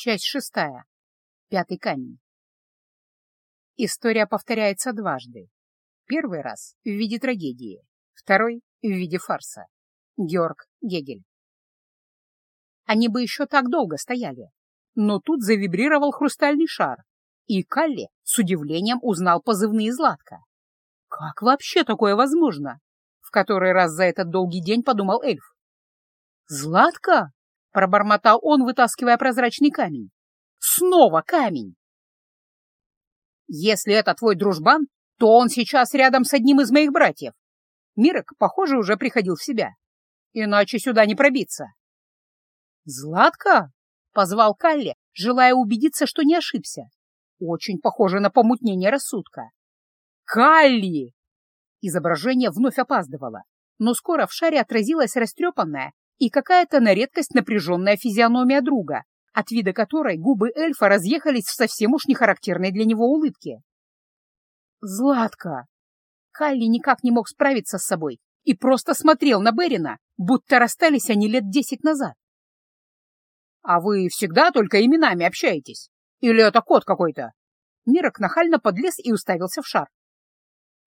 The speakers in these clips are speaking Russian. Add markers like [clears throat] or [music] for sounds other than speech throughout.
Часть шестая. Пятый камень. История повторяется дважды. Первый раз в виде трагедии, второй в виде фарса. Георг Гегель. Они бы еще так долго стояли, но тут завибрировал хрустальный шар, и Калли с удивлением узнал позывные Златка. Как вообще такое возможно? В который раз за этот долгий день подумал эльф. Златка? — пробормотал он, вытаскивая прозрачный камень. «Снова камень!» «Если это твой дружбан, то он сейчас рядом с одним из моих братьев. Мирок, похоже, уже приходил в себя. Иначе сюда не пробиться». «Златка?» — позвал Калли, желая убедиться, что не ошибся. Очень похоже на помутнение рассудка. «Калли!» Изображение вновь опаздывало, но скоро в шаре отразилась растрепанная и какая-то на редкость напряженная физиономия друга, от вида которой губы эльфа разъехались в совсем уж нехарактерной для него улыбке. «Златка!» Калли никак не мог справиться с собой и просто смотрел на Берина, будто расстались они лет десять назад. «А вы всегда только именами общаетесь? Или это кот какой-то?» Мирок нахально подлез и уставился в шар.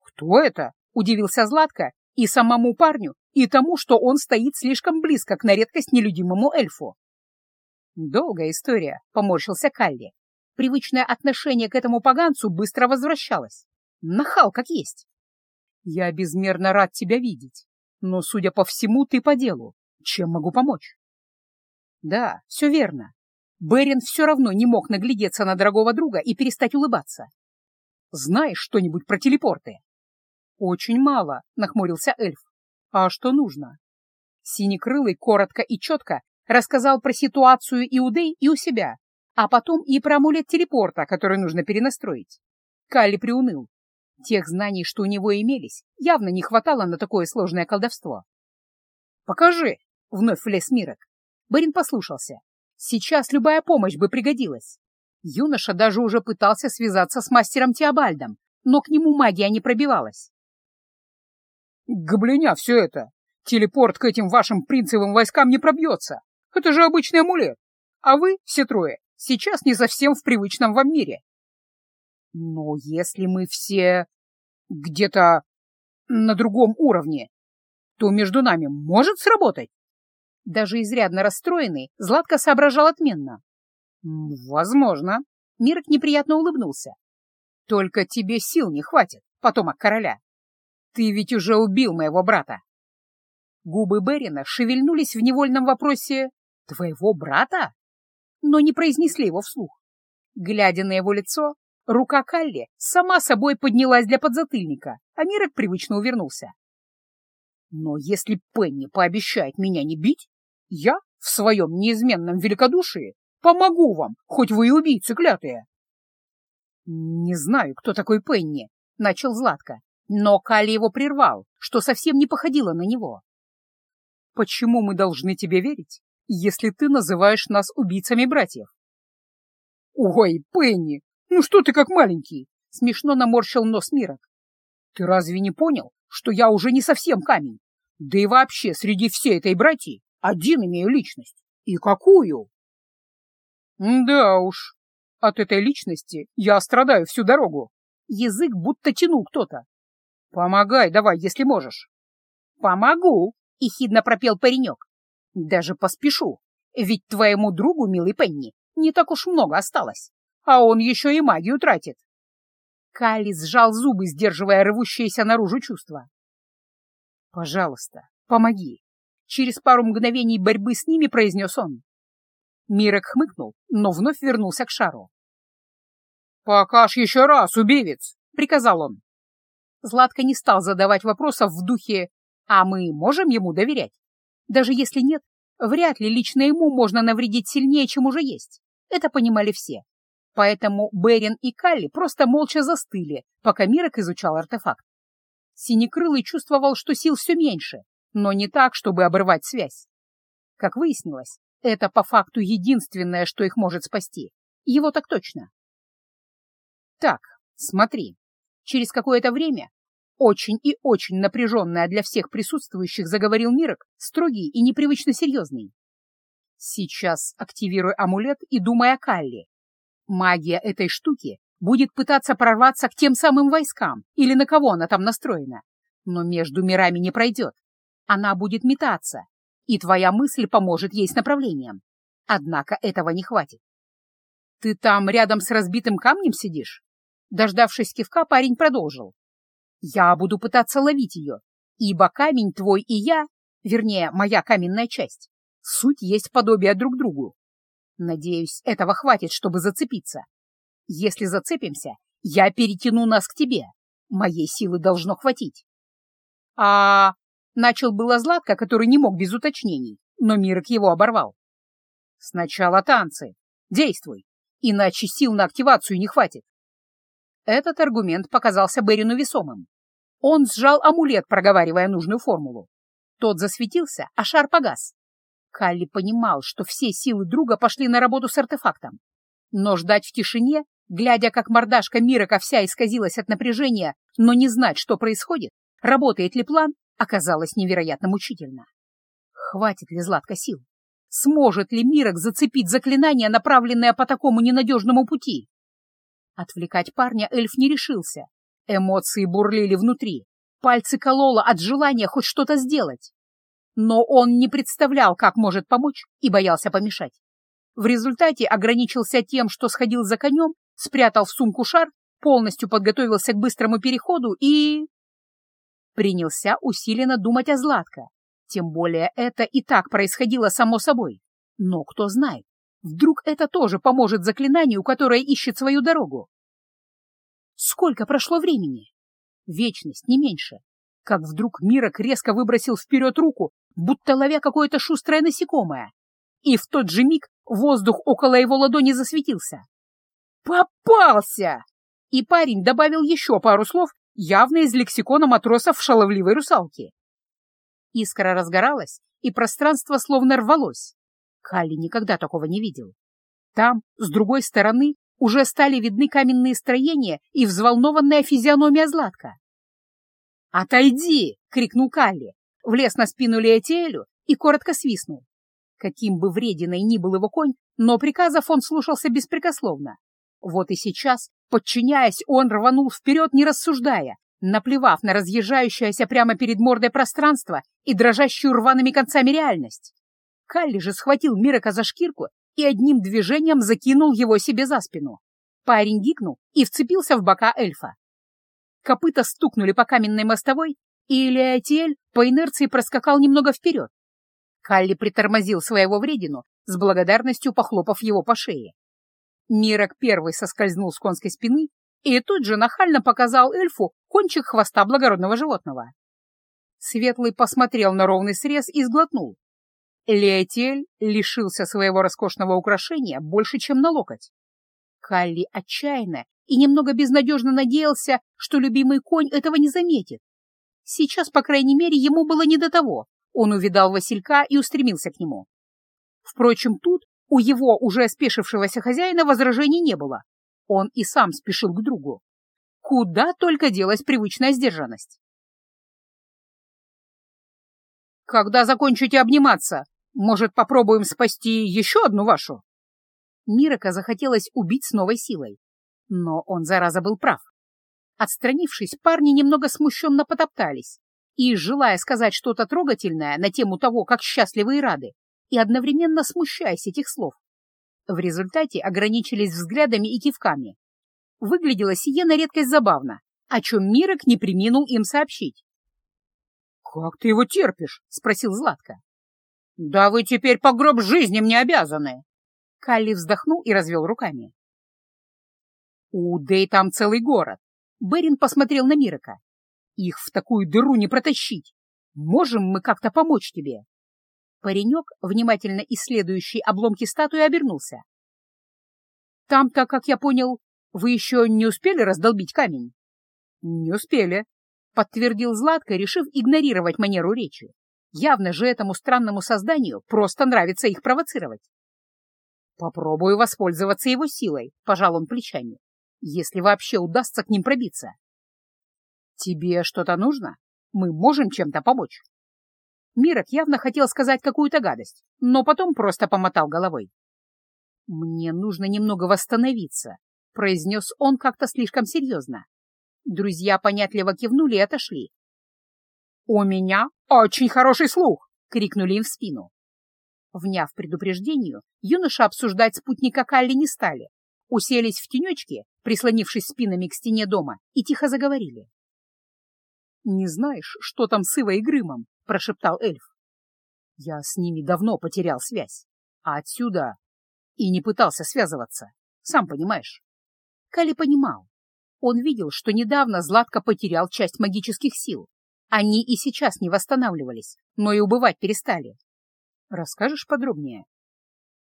«Кто это?» — удивился Златка, и самому парню, и тому, что он стоит слишком близко к на редкость нелюдимому эльфу. Долгая история, поморщился Калли. Привычное отношение к этому поганцу быстро возвращалось. Нахал как есть. Я безмерно рад тебя видеть, но, судя по всему, ты по делу. Чем могу помочь? Да, все верно. Берин все равно не мог наглядеться на дорогого друга и перестать улыбаться. Знаешь что-нибудь про телепорты? Очень мало, нахмурился эльф. А что нужно? Синекрылый коротко и четко рассказал про ситуацию и у Дэй, и у себя, а потом и про амулет телепорта, который нужно перенастроить. Калли приуныл. Тех знаний, что у него имелись, явно не хватало на такое сложное колдовство. «Покажи!» — вновь влез Мирок. Барин послушался. Сейчас любая помощь бы пригодилась. Юноша даже уже пытался связаться с мастером Теобальдом, но к нему магия не пробивалась. Гоблиня все это. Телепорт к этим вашим принцевым войскам не пробьется. Это же обычный амулет. А вы, все трое, сейчас не совсем в привычном вам мире. Но если мы все где-то на другом уровне, то между нами может сработать? Даже изрядно расстроенный, Златко соображал отменно. Возможно. Мирок неприятно улыбнулся. Только тебе сил не хватит, потомок короля. «Ты ведь уже убил моего брата!» Губы Берина шевельнулись в невольном вопросе «Твоего брата?» но не произнесли его вслух. Глядя на его лицо, рука Калли сама собой поднялась для подзатыльника, а Мирок привычно увернулся. «Но если Пенни пообещает меня не бить, я в своем неизменном великодушии помогу вам, хоть вы и убийцы клятые!» «Не знаю, кто такой Пенни», — начал Златко. Но Кали его прервал, что совсем не походило на него. «Почему мы должны тебе верить, если ты называешь нас убийцами братьев?» «Ой, Пенни, ну что ты как маленький?» — смешно наморщил нос Мирок. «Ты разве не понял, что я уже не совсем камень? Да и вообще среди всей этой братьи один имею личность. И какую?» «Да уж, от этой личности я страдаю всю дорогу. Язык будто тянул кто-то. «Помогай давай, если можешь». «Помогу», — ехидно пропел паренек. «Даже поспешу, ведь твоему другу, милый Пенни, не так уж много осталось, а он еще и магию тратит». Калли сжал зубы, сдерживая рвущееся наружу чувства. «Пожалуйста, помоги», — через пару мгновений борьбы с ними произнес он. Мирок хмыкнул, но вновь вернулся к шару. «Покаж еще раз, убивец!» — приказал он. Златко не стал задавать вопросов в духе «А мы можем ему доверять?» Даже если нет, вряд ли лично ему можно навредить сильнее, чем уже есть. Это понимали все. Поэтому Берин и Калли просто молча застыли, пока Мирок изучал артефакт. Синекрылый чувствовал, что сил все меньше, но не так, чтобы обрывать связь. Как выяснилось, это по факту единственное, что их может спасти. Его так точно. Так, смотри, Через какое-то время, очень и очень напряженная для всех присутствующих, заговорил Мирок, строгий и непривычно серьезный. Сейчас активируй амулет и думай о Калли. Магия этой штуки будет пытаться прорваться к тем самым войскам или на кого она там настроена, но между мирами не пройдет. Она будет метаться, и твоя мысль поможет ей с направлением. Однако этого не хватит. Ты там рядом с разбитым камнем сидишь? Дождавшись кивка, парень продолжил. Я буду пытаться ловить ее, ибо камень твой и я, вернее, моя каменная часть, суть есть подобие друг другу. Надеюсь, этого хватит, чтобы зацепиться. Если зацепимся, я перетяну нас к тебе. Моей силы должно хватить. А начал было Златко, который не мог без уточнений, но Мирок его оборвал. Сначала танцы. Действуй, иначе сил на активацию не хватит. Этот аргумент показался Берину весомым. Он сжал амулет, проговаривая нужную формулу. Тот засветился, а шар погас. Калли понимал, что все силы друга пошли на работу с артефактом. Но ждать в тишине, глядя, как мордашка Мирока вся исказилась от напряжения, но не знать, что происходит, работает ли план, оказалось невероятно мучительно. Хватит ли Златка сил? Сможет ли Мирок зацепить заклинание, направленное по такому ненадежному пути? Отвлекать парня эльф не решился. Эмоции бурлили внутри. Пальцы кололо от желания хоть что-то сделать. Но он не представлял, как может помочь, и боялся помешать. В результате ограничился тем, что сходил за конем, спрятал в сумку шар, полностью подготовился к быстрому переходу и... Принялся усиленно думать о Златко. Тем более это и так происходило само собой. Но кто знает, вдруг это тоже поможет заклинанию, которое ищет свою дорогу. Сколько прошло времени? Вечность, не меньше. Как вдруг Мирок резко выбросил вперед руку, будто ловя какое-то шустрое насекомое. И в тот же миг воздух около его ладони засветился. «Попался!» И парень добавил еще пару слов, явно из лексикона матросов шаловливой русалки. Искра разгоралась, и пространство словно рвалось. Калли никогда такого не видел. Там, с другой стороны, уже стали видны каменные строения и взволнованная физиономия Златка. «Отойди!» — крикнул Калли, влез на спину Леотиэлю и коротко свистнул. Каким бы врединой ни был его конь, но приказов он слушался беспрекословно. Вот и сейчас, подчиняясь, он рванул вперед, не рассуждая, наплевав на разъезжающееся прямо перед мордой пространство и дрожащую рваными концами реальность. Калли же схватил Мирака за шкирку и одним движением закинул его себе за спину. Парень гикнул и вцепился в бока эльфа. Копыта стукнули по каменной мостовой, и Элиатиэль по инерции проскакал немного вперед. Калли притормозил своего вредину, с благодарностью похлопав его по шее. Мирок первый соскользнул с конской спины и тут же нахально показал эльфу кончик хвоста благородного животного. Светлый посмотрел на ровный срез и сглотнул. Леотель лишился своего роскошного украшения больше, чем на локоть. Калли отчаянно и немного безнадежно надеялся, что любимый конь этого не заметит. Сейчас, по крайней мере, ему было не до того. Он увидал Василька и устремился к нему. Впрочем, тут у его уже спешившегося хозяина возражений не было. Он и сам спешил к другу. Куда только делась привычная сдержанность. «Когда закончите обниматься, может, попробуем спасти еще одну вашу?» Мирока захотелось убить с новой силой. Но он, зараза, был прав. Отстранившись, парни немного смущенно потоптались и, желая сказать что-то трогательное на тему того, как счастливы и рады, и одновременно смущаясь этих слов, в результате ограничились взглядами и кивками. Выглядело сие на редкость забавно, о чем Мирок не приминул им сообщить. «Как ты его терпишь?» — спросил Златко. «Да вы теперь по гроб жизни мне обязаны!» Калли вздохнул и развел руками. «У Дэй там целый город!» Берин посмотрел на Мирока. «Их в такую дыру не протащить! Можем мы как-то помочь тебе?» Паренек, внимательно исследующий обломки статуи, обернулся. «Там-то, как я понял, вы еще не успели раздолбить камень?» «Не успели», — подтвердил Златко, решив игнорировать манеру речи. Явно же этому странному созданию просто нравится их провоцировать. «Попробую воспользоваться его силой», — пожал он плечами, «если вообще удастся к ним пробиться». «Тебе что-то нужно? Мы можем чем-то помочь?» Мирок явно хотел сказать какую-то гадость, но потом просто помотал головой. «Мне нужно немного восстановиться», — произнес он как-то слишком серьезно. Друзья понятливо кивнули и отошли. «У меня очень хороший слух!» — крикнули им в спину. Вняв предупреждению, юноша обсуждать спутника Калли не стали. Уселись в тенечке, прислонившись спинами к стене дома, и тихо заговорили. «Не знаешь, что там с Ивой и Грымом?» — прошептал эльф. «Я с ними давно потерял связь, а отсюда и не пытался связываться, сам понимаешь». Кали понимал. Он видел, что недавно Златко потерял часть магических сил. Они и сейчас не восстанавливались, но и убывать перестали. Расскажешь подробнее?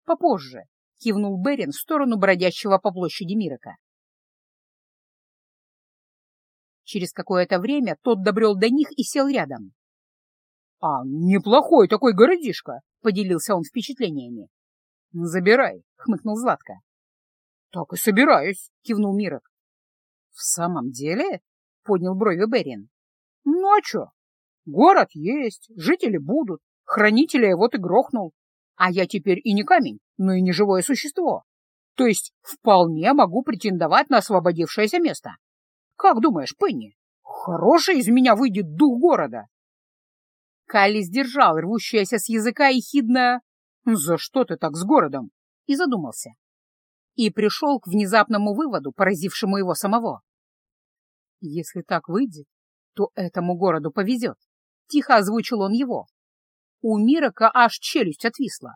Попозже, кивнул Берин в сторону бродящего по площади Мирока. Через какое-то время тот добрел до них и сел рядом. — А, неплохой такой городишко, — поделился он впечатлениями. — Забирай, — хмыкнул Златко. — Так и собираюсь, — кивнул Мирок. — В самом деле? — поднял брови Берин. — Ну а чё? Город есть, жители будут, хранителя вот и грохнул. А я теперь и не камень, но и не живое существо. То есть вполне могу претендовать на освободившееся место. Как думаешь, Пенни, хороший из меня выйдет дух города? Калли сдержал рвущееся с языка и хидное «За что ты так с городом?» и задумался. И пришел к внезапному выводу, поразившему его самого. Если так выйдет, то этому городу повезет. Тихо озвучил он его. У Мирока аж челюсть отвисла.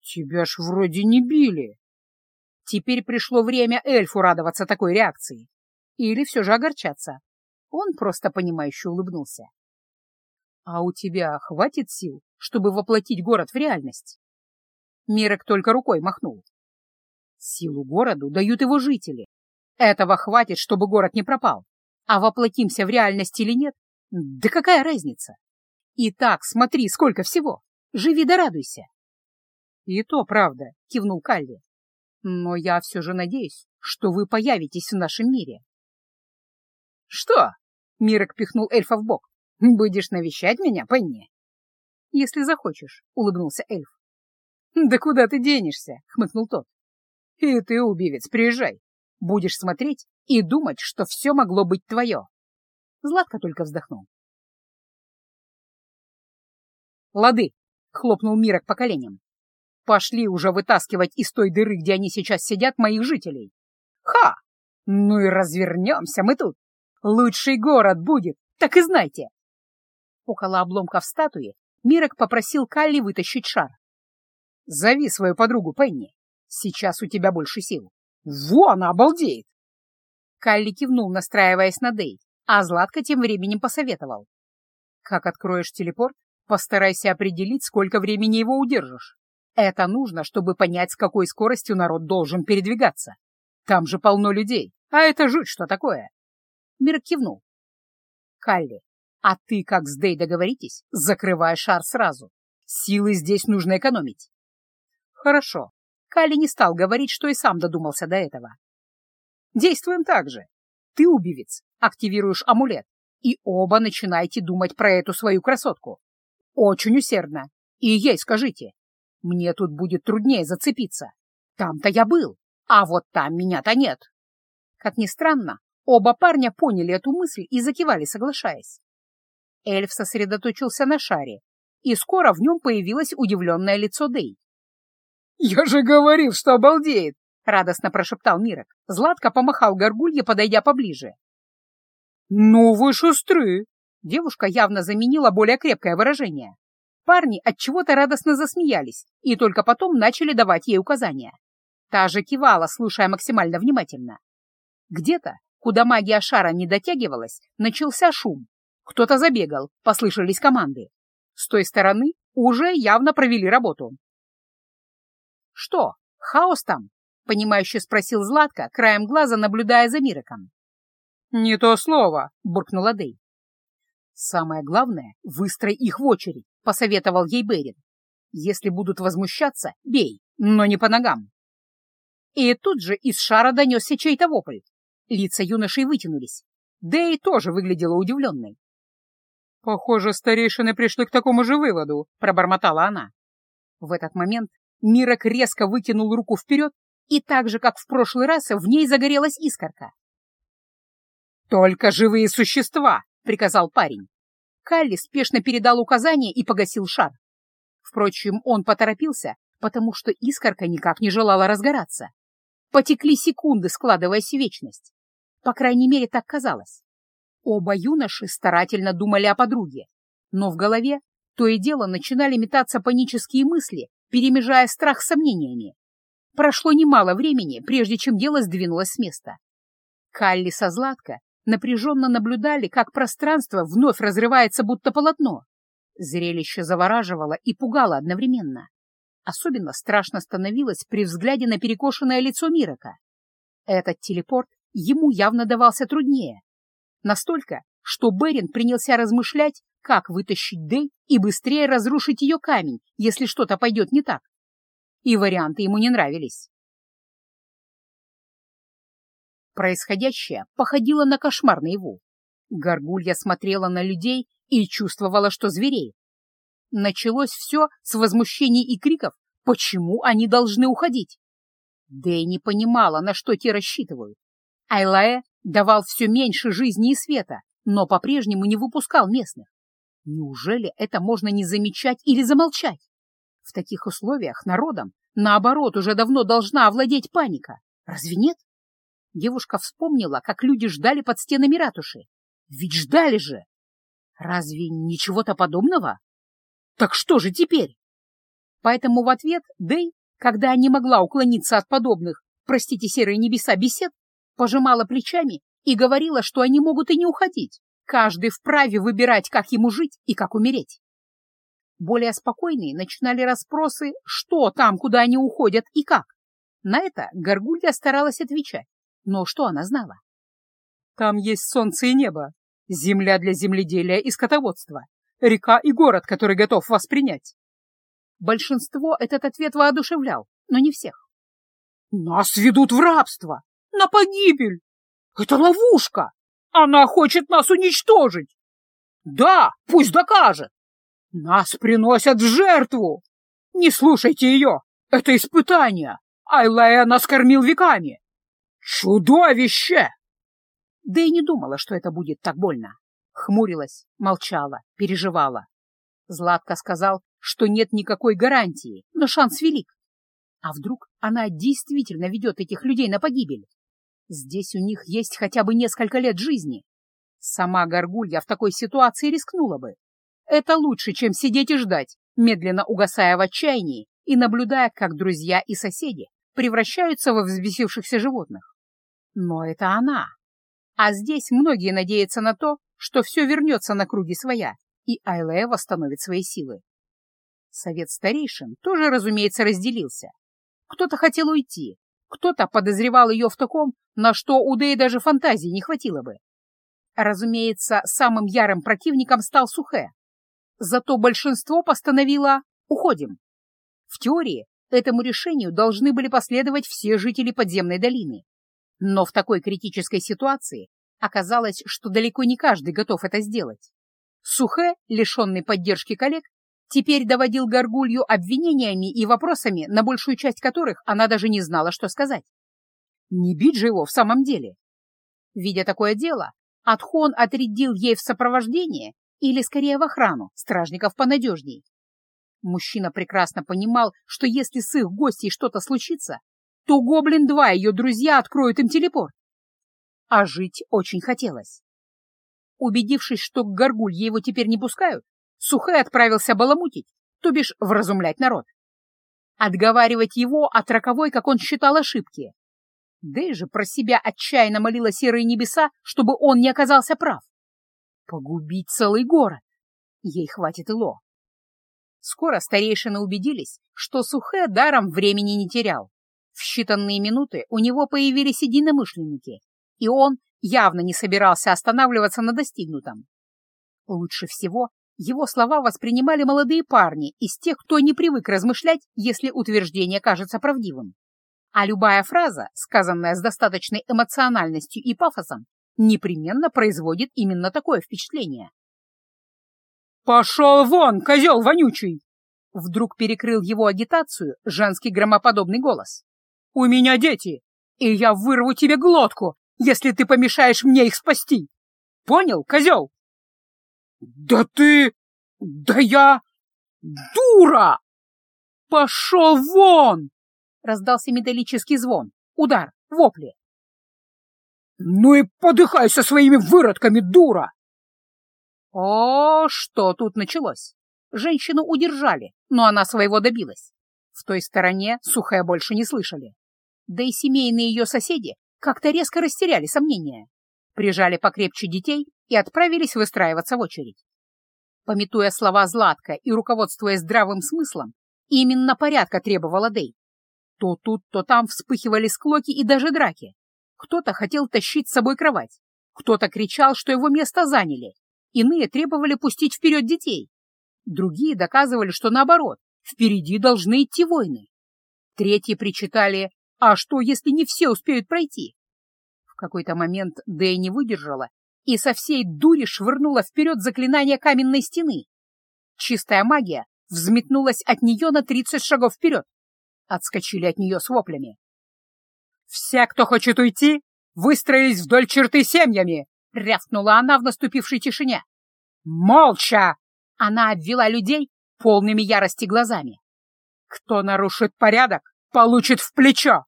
«Тебя ж вроде не били!» Теперь пришло время эльфу радоваться такой реакции. Или все же огорчаться. Он просто понимающе улыбнулся. «А у тебя хватит сил, чтобы воплотить город в реальность?» Мирок только рукой махнул. «Силу городу дают его жители. Этого хватит, чтобы город не пропал. А воплотимся в реальность или нет? Да какая разница? И так, смотри, сколько всего. Живи да радуйся». «И то правда», — кивнул Калли. «Но я все же надеюсь, что вы появитесь в нашем мире. «Что?» — Мирок пихнул эльфа в бок. «Будешь навещать меня, Пенни?» «Если захочешь», — улыбнулся эльф. «Да куда ты денешься?» — хмыкнул тот. «И ты, убивец, приезжай. Будешь смотреть и думать, что все могло быть твое». Златко только вздохнул. «Лады!» — хлопнул Мирок по коленям. «Пошли уже вытаскивать из той дыры, где они сейчас сидят, моих жителей!» «Ха! Ну и развернемся мы тут!» Лучший город будет, так и знайте. Около обломков статуи Мирок попросил Калли вытащить шар. «Зови свою подругу Пенни. Сейчас у тебя больше сил. Во, она обалдеет!» Калли кивнул, настраиваясь на Дей, а Златко тем временем посоветовал. «Как откроешь телепорт, постарайся определить, сколько времени его удержишь. Это нужно, чтобы понять, с какой скоростью народ должен передвигаться. Там же полно людей, а это жуть что такое. Мир кивнул. «Калли, а ты, как с Дэй договоритесь, закрывай шар сразу. Силы здесь нужно экономить». «Хорошо». Калли не стал говорить, что и сам додумался до этого. «Действуем так же. Ты, убивец, активируешь амулет, и оба начинайте думать про эту свою красотку. Очень усердно. И ей скажите. Мне тут будет труднее зацепиться. Там-то я был, а вот там меня-то нет». Как ни странно, Оба парня поняли эту мысль и закивали, соглашаясь. Эльф сосредоточился на шаре, и скоро в нем появилось удивленное лицо Дэй. «Я же говорил, что обалдеет!» — радостно прошептал Мирок. Златко помахал горгулье, подойдя поближе. «Ну вы шустры!» Девушка явно заменила более крепкое выражение. Парни от чего то радостно засмеялись и только потом начали давать ей указания. Та же кивала, слушая максимально внимательно. Где-то Куда магия шара не дотягивалась, начался шум. Кто-то забегал, послышались команды. С той стороны уже явно провели работу. «Что, хаос там?» — понимающе спросил Златко, краем глаза наблюдая за Мироком. «Не то слово», — буркнула Дэй. «Самое главное — выстрой их в очередь», — посоветовал ей Берин. «Если будут возмущаться, бей, но не по ногам». И тут же из шара донесся чей-то вопль. Лица юношей вытянулись. Дэй тоже выглядела удивленной. «Похоже, старейшины пришли к такому же выводу», — пробормотала она. В этот момент Мирок резко выкинул руку вперед, и так же, как в прошлый раз, в ней загорелась искорка. «Только живые существа!» — приказал парень. Калли спешно передал указание и погасил шар. Впрочем, он поторопился, потому что искорка никак не желала разгораться. Потекли секунды, складываясь в вечность. По крайней мере, так казалось. Оба юноши старательно думали о подруге, но в голове то и дело начинали метаться панические мысли, перемежая страх с сомнениями. Прошло немало времени, прежде чем дело сдвинулось с места. Калли со Златко напряженно наблюдали, как пространство вновь разрывается будто полотно. Зрелище завораживало и пугало одновременно. Особенно страшно становилось при взгляде на перекошенное лицо Мирока. Этот телепорт ему явно давался труднее. Настолько, что Берин принялся размышлять, как вытащить Дэй и быстрее разрушить ее камень, если что-то пойдет не так. И варианты ему не нравились. Происходящее походило на кошмар наяву. Горгулья смотрела на людей и чувствовала, что зверей. Началось все с возмущений и криков, почему они должны уходить. Дэй не понимала, на что те рассчитывают. Айлае давал все меньше жизни и света, но по-прежнему не выпускал местных. Неужели это можно не замечать или замолчать? В таких условиях народом, наоборот, уже давно должна овладеть паника. Разве нет? Девушка вспомнила, как люди ждали под стенами ратуши. Ведь ждали же! Разве ничего-то подобного? Так что же теперь? Поэтому в ответ Дэй, когда не могла уклониться от подобных, простите, серые небеса, бесед, пожимала плечами и говорила, что они могут и не уходить. Каждый вправе выбирать, как ему жить и как умереть. Более спокойные начинали расспросы, что там, куда они уходят и как. На это Горгулья старалась отвечать, но что она знала? Там есть солнце и небо, земля для земледелия и скотоводства, река и город, который готов вас принять. Большинство этот ответ воодушевлял, но не всех. «Нас ведут в рабство! На погибель! Это ловушка! Она хочет нас уничтожить! Да, пусть докажет! Нас приносят в жертву! Не слушайте ее! Это испытание! Айлая нас кормил веками! Чудовище!» Да и не думала, что это будет так больно. Хмурилась, молчала, переживала. Златко сказал, что нет никакой гарантии, но шанс велик. А вдруг она действительно ведет этих людей на погибель? Здесь у них есть хотя бы несколько лет жизни. Сама Горгулья в такой ситуации рискнула бы. Это лучше, чем сидеть и ждать, медленно угасая в отчаянии и наблюдая, как друзья и соседи превращаются во взбесившихся животных. Но это она. А здесь многие надеются на то, что все вернется на круги своя, и Айлея восстановит свои силы. Совет старейшин тоже, разумеется, разделился. Кто-то хотел уйти, кто-то подозревал ее в таком, на что у Дэй даже фантазии не хватило бы. Разумеется, самым ярым противником стал Сухэ. Зато большинство постановило «уходим». В теории этому решению должны были последовать все жители подземной долины. Но в такой критической ситуации оказалось, что далеко не каждый готов это сделать. Сухэ, лишенный поддержки коллег, теперь доводил Горгулью обвинениями и вопросами, на большую часть которых она даже не знала, что сказать. Не бить же его в самом деле. Видя такое дело, Атхон отрядил ей в сопровождение или, скорее, в охрану, стражников понадежней. Мужчина прекрасно понимал, что если с их гостей что-то случится, то Гоблин-2 и ее друзья откроют им телепорт. А жить очень хотелось. Убедившись, что к горгулье его теперь не пускают, Сухой отправился баламутить, то бишь вразумлять народ. Отговаривать его от роковой, как он считал, ошибки. Да и же про себя отчаянно молила серые небеса, чтобы он не оказался прав. Погубить целый город. Ей хватит и ло. Скоро старейшины убедились, что Сухэ даром времени не терял. В считанные минуты у него появились единомышленники, и он явно не собирался останавливаться на достигнутом. Лучше всего его слова воспринимали молодые парни из тех, кто не привык размышлять, если утверждение кажется правдивым. А любая фраза, сказанная с достаточной эмоциональностью и пафосом, непременно производит именно такое впечатление. «Пошел вон, козел вонючий!» Вдруг перекрыл его агитацию женский громоподобный голос. «У меня дети, и я вырву тебе глотку, если ты помешаешь мне их спасти! Понял, козел?» «Да ты... да я... дура!» «Пошел вон!» — раздался металлический звон, удар, вопли. «Ну и подыхай со своими выродками, дура!» О, что тут началось? Женщину удержали, но она своего добилась. В той стороне сухая больше не слышали. Да и семейные ее соседи как-то резко растеряли сомнения. Прижали покрепче детей и отправились выстраиваться в очередь. Пометуя слова Златка и руководствуясь здравым смыслом, именно порядка требовала Дэй. То тут, то там вспыхивали склоки и даже драки. Кто-то хотел тащить с собой кровать, кто-то кричал, что его место заняли, иные требовали пустить вперед детей. Другие доказывали, что наоборот, впереди должны идти войны. Третьи причитали, а что, если не все успеют пройти? Какой-то момент Дэй не выдержала и со всей дури швырнула вперед заклинание каменной стены. Чистая магия взметнулась от нее на тридцать шагов вперед. Отскочили от нее с воплями. «Все, кто хочет уйти, выстроились вдоль черты семьями!» — рявкнула она в наступившей тишине. «Молча!» — она обвела людей полными ярости глазами. «Кто нарушит порядок, получит в плечо!»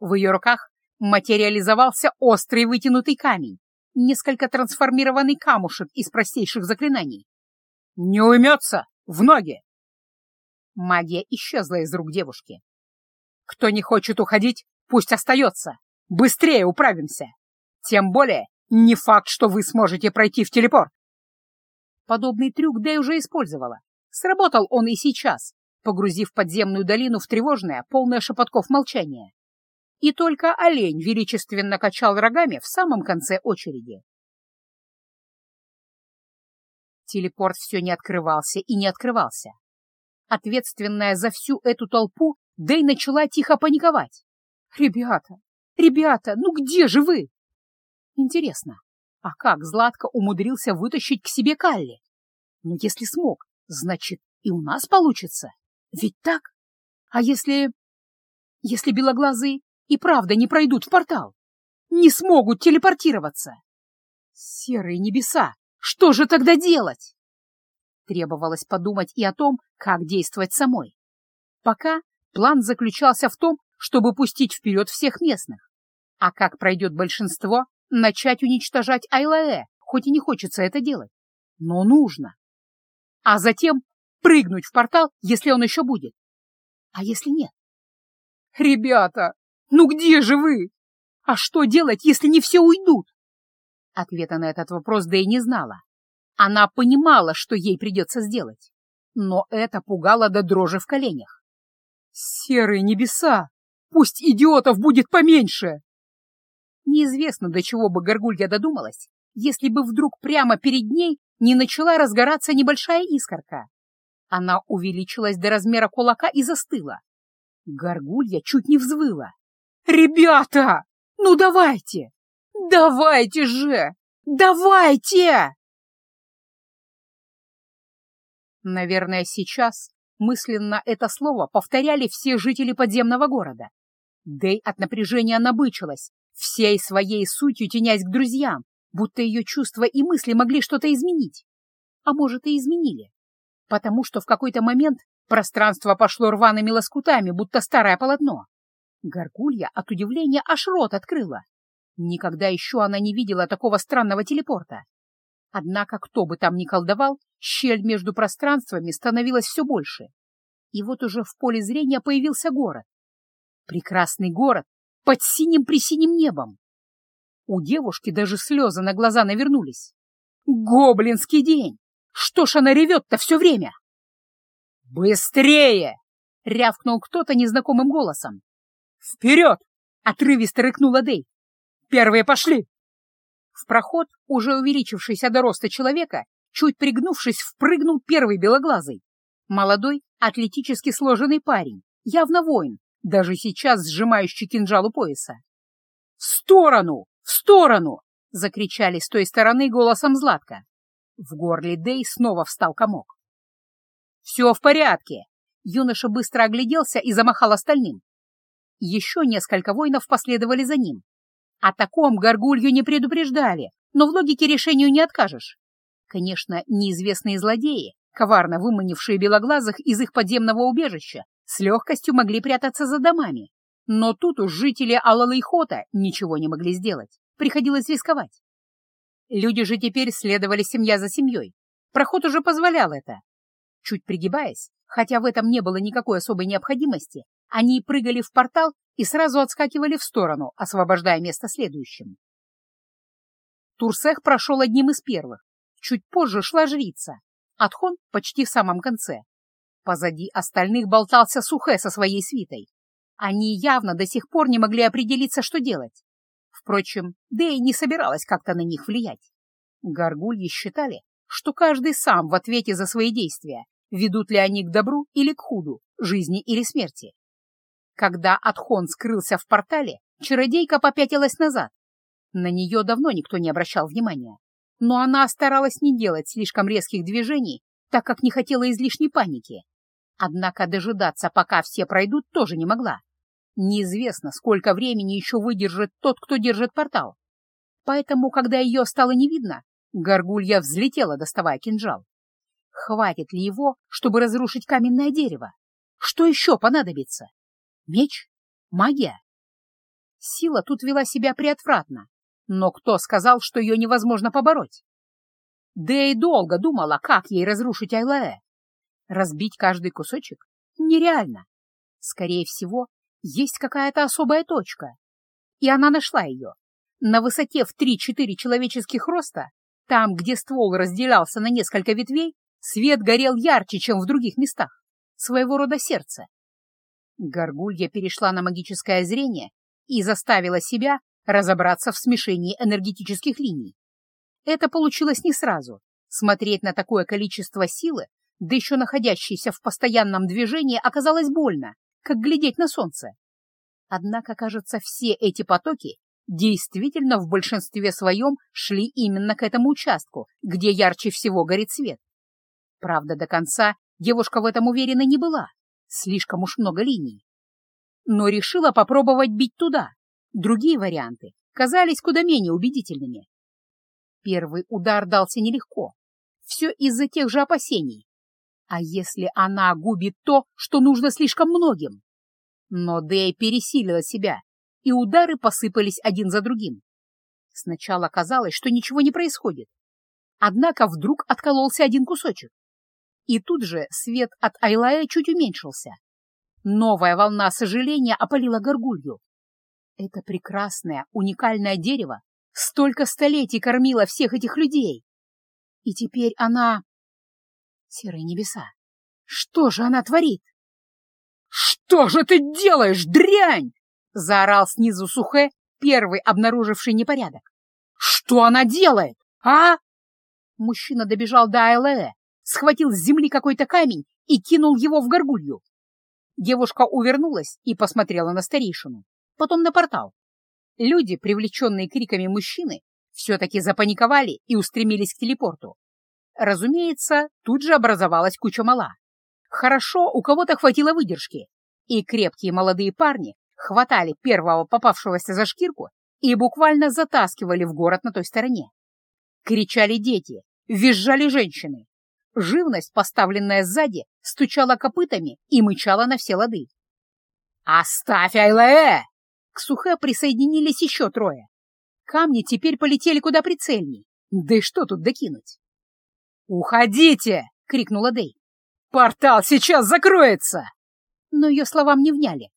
В ее руках материализовался острый вытянутый камень, несколько трансформированный камушек из простейших заклинаний. «Не уймется! В ноги!» Магия исчезла из рук девушки. «Кто не хочет уходить, пусть остается! Быстрее управимся! Тем более, не факт, что вы сможете пройти в телепорт!» Подобный трюк Дэй уже использовала. Сработал он и сейчас, погрузив подземную долину в тревожное, полное шепотков молчание. И только олень величественно качал рогами в самом конце очереди. Телепорт все не открывался и не открывался. Ответственная за всю эту толпу, Дэй начала тихо паниковать. «Ребята, ребята, ну где же вы?» Интересно, а как Златко умудрился вытащить к себе Калли? Ну, если смог, значит, и у нас получится. Ведь так? А если... Если белоглазые и правда не пройдут в портал? Не смогут телепортироваться? Серые небеса! Что же тогда делать? Требовалось подумать и о том, как действовать самой. Пока план заключался в том, чтобы пустить вперед всех местных. А как пройдет большинство, начать уничтожать Айлаэ, хоть и не хочется это делать. Но нужно. А затем прыгнуть в портал, если он еще будет. А если нет? Ребята, ну где же вы? А что делать, если не все уйдут? Ответа на этот вопрос Дэй не знала. Она понимала, что ей придется сделать, но это пугало до дрожи в коленях. Серые небеса! Пусть идиотов будет поменьше! Неизвестно, до чего бы Горгулья додумалась, если бы вдруг прямо перед ней не начала разгораться небольшая искорка. Она увеличилась до размера кулака и застыла. Горгулья чуть не взвыла. «Ребята! Ну давайте! Давайте же! Давайте!» Наверное, сейчас мысленно это слово повторяли все жители подземного города. Дэй от напряжения набычилась, всей своей сутью тенясь к друзьям, будто ее чувства и мысли могли что-то изменить. А может, и изменили. Потому что в какой-то момент пространство пошло рваными лоскутами, будто старое полотно. Горгулья от удивления аж рот открыла. Никогда еще она не видела такого странного телепорта. Однако, кто бы там ни колдовал, щель между пространствами становилась все больше. И вот уже в поле зрения появился город. Прекрасный город под синим-пресиним небом. У девушки даже слезы на глаза навернулись. Гоблинский день! Что ж она ревет-то все время? «Быстрее!» — рявкнул кто-то незнакомым голосом. «Вперед!» — отрывисто рыкнула Дэй. «Первые пошли!» В проход, уже увеличившийся до роста человека, чуть пригнувшись, впрыгнул первый белоглазый. Молодой, атлетически сложенный парень, явно воин, даже сейчас сжимающий кинжал у пояса. «В сторону! В сторону!» — закричали с той стороны голосом Златка. В горле Дэй снова встал комок. «Все в порядке!» Юноша быстро огляделся и замахал остальным. Еще несколько воинов последовали за ним. О таком горгулью не предупреждали, но в логике решению не откажешь. Конечно, неизвестные злодеи, коварно выманившие белоглазых из их подземного убежища, с легкостью могли прятаться за домами. Но тут уж жители Алалайхота ничего не могли сделать. Приходилось рисковать. Люди же теперь следовали семья за семьей. Проход уже позволял это. Чуть пригибаясь, хотя в этом не было никакой особой необходимости, они прыгали в портал и сразу отскакивали в сторону, освобождая место следующим. Турсех прошел одним из первых. Чуть позже шла жрица. Отхон почти в самом конце. Позади остальных болтался Сухе со своей свитой. Они явно до сих пор не могли определиться, что делать. Впрочем, Дэй не собиралась как-то на них влиять. Горгульи считали, что каждый сам в ответе за свои действия, ведут ли они к добру или к худу, жизни или смерти. Когда Атхон скрылся в портале, чародейка попятилась назад. На нее давно никто не обращал внимания, но она старалась не делать слишком резких движений, так как не хотела излишней паники. Однако дожидаться, пока все пройдут, тоже не могла. Неизвестно, сколько времени еще выдержит тот, кто держит портал. Поэтому, когда ее стало не видно, горгулья взлетела, доставая кинжал. Хватит ли его, чтобы разрушить каменное дерево? Что еще понадобится? Меч? Магия? Сила тут вела себя приотвратно, но кто сказал, что ее невозможно побороть? И долго думала, как ей разрушить Айлаэ. Разбить каждый кусочек? Нереально. Скорее всего, есть какая-то особая точка. И она нашла ее. На высоте в 3-4 человеческих роста, там, где ствол разделялся на несколько ветвей, свет горел ярче, чем в других местах. Своего рода сердце. Горгулья перешла на магическое зрение и заставила себя разобраться в смешении энергетических линий. Это получилось не сразу. Смотреть на такое количество силы, да еще находящейся в постоянном движении, оказалось больно, как глядеть на солнце. Однако, кажется, все эти потоки действительно в большинстве своем шли именно к этому участку, где ярче всего горит свет. Правда, до конца девушка в этом уверена не была. Слишком уж много линий. Но решила попробовать бить туда. Другие варианты казались куда менее убедительными. Первый удар дался нелегко. Все из-за тех же опасений. А если она губит то, что нужно слишком многим? Но Дэй пересилила себя, и удары посыпались один за другим. Сначала казалось, что ничего не происходит. Однако вдруг откололся один кусочек. И тут же свет от Айлая чуть уменьшился. Новая волна сожаления опалила горгулью. Это прекрасное, уникальное дерево столько столетий кормило всех этих людей. И теперь она... Серые небеса. Что же она творит? «Что же ты делаешь, дрянь?» — заорал снизу Сухе, первый обнаруживший непорядок. «Что она делает, а?» Мужчина добежал до Айлея, схватил с земли какой-то камень и кинул его в горгулью. Девушка увернулась и посмотрела на старейшину, потом на портал. Люди, привлеченные криками мужчины, все-таки запаниковали и устремились к телепорту. Разумеется, тут же образовалась куча мала. Хорошо, у кого-то хватило выдержки, и крепкие молодые парни хватали первого попавшегося за шкирку и буквально затаскивали в город на той стороне. Кричали дети, визжали женщины, Живность, поставленная сзади, стучала копытами и мычала на все лады. «Оставь Айлаэ!» К Сухе присоединились еще трое. Камни теперь полетели куда прицельней. Да и что тут докинуть? «Уходите!» — крикнула Дэй. «Портал сейчас закроется!» Но ее словам не вняли.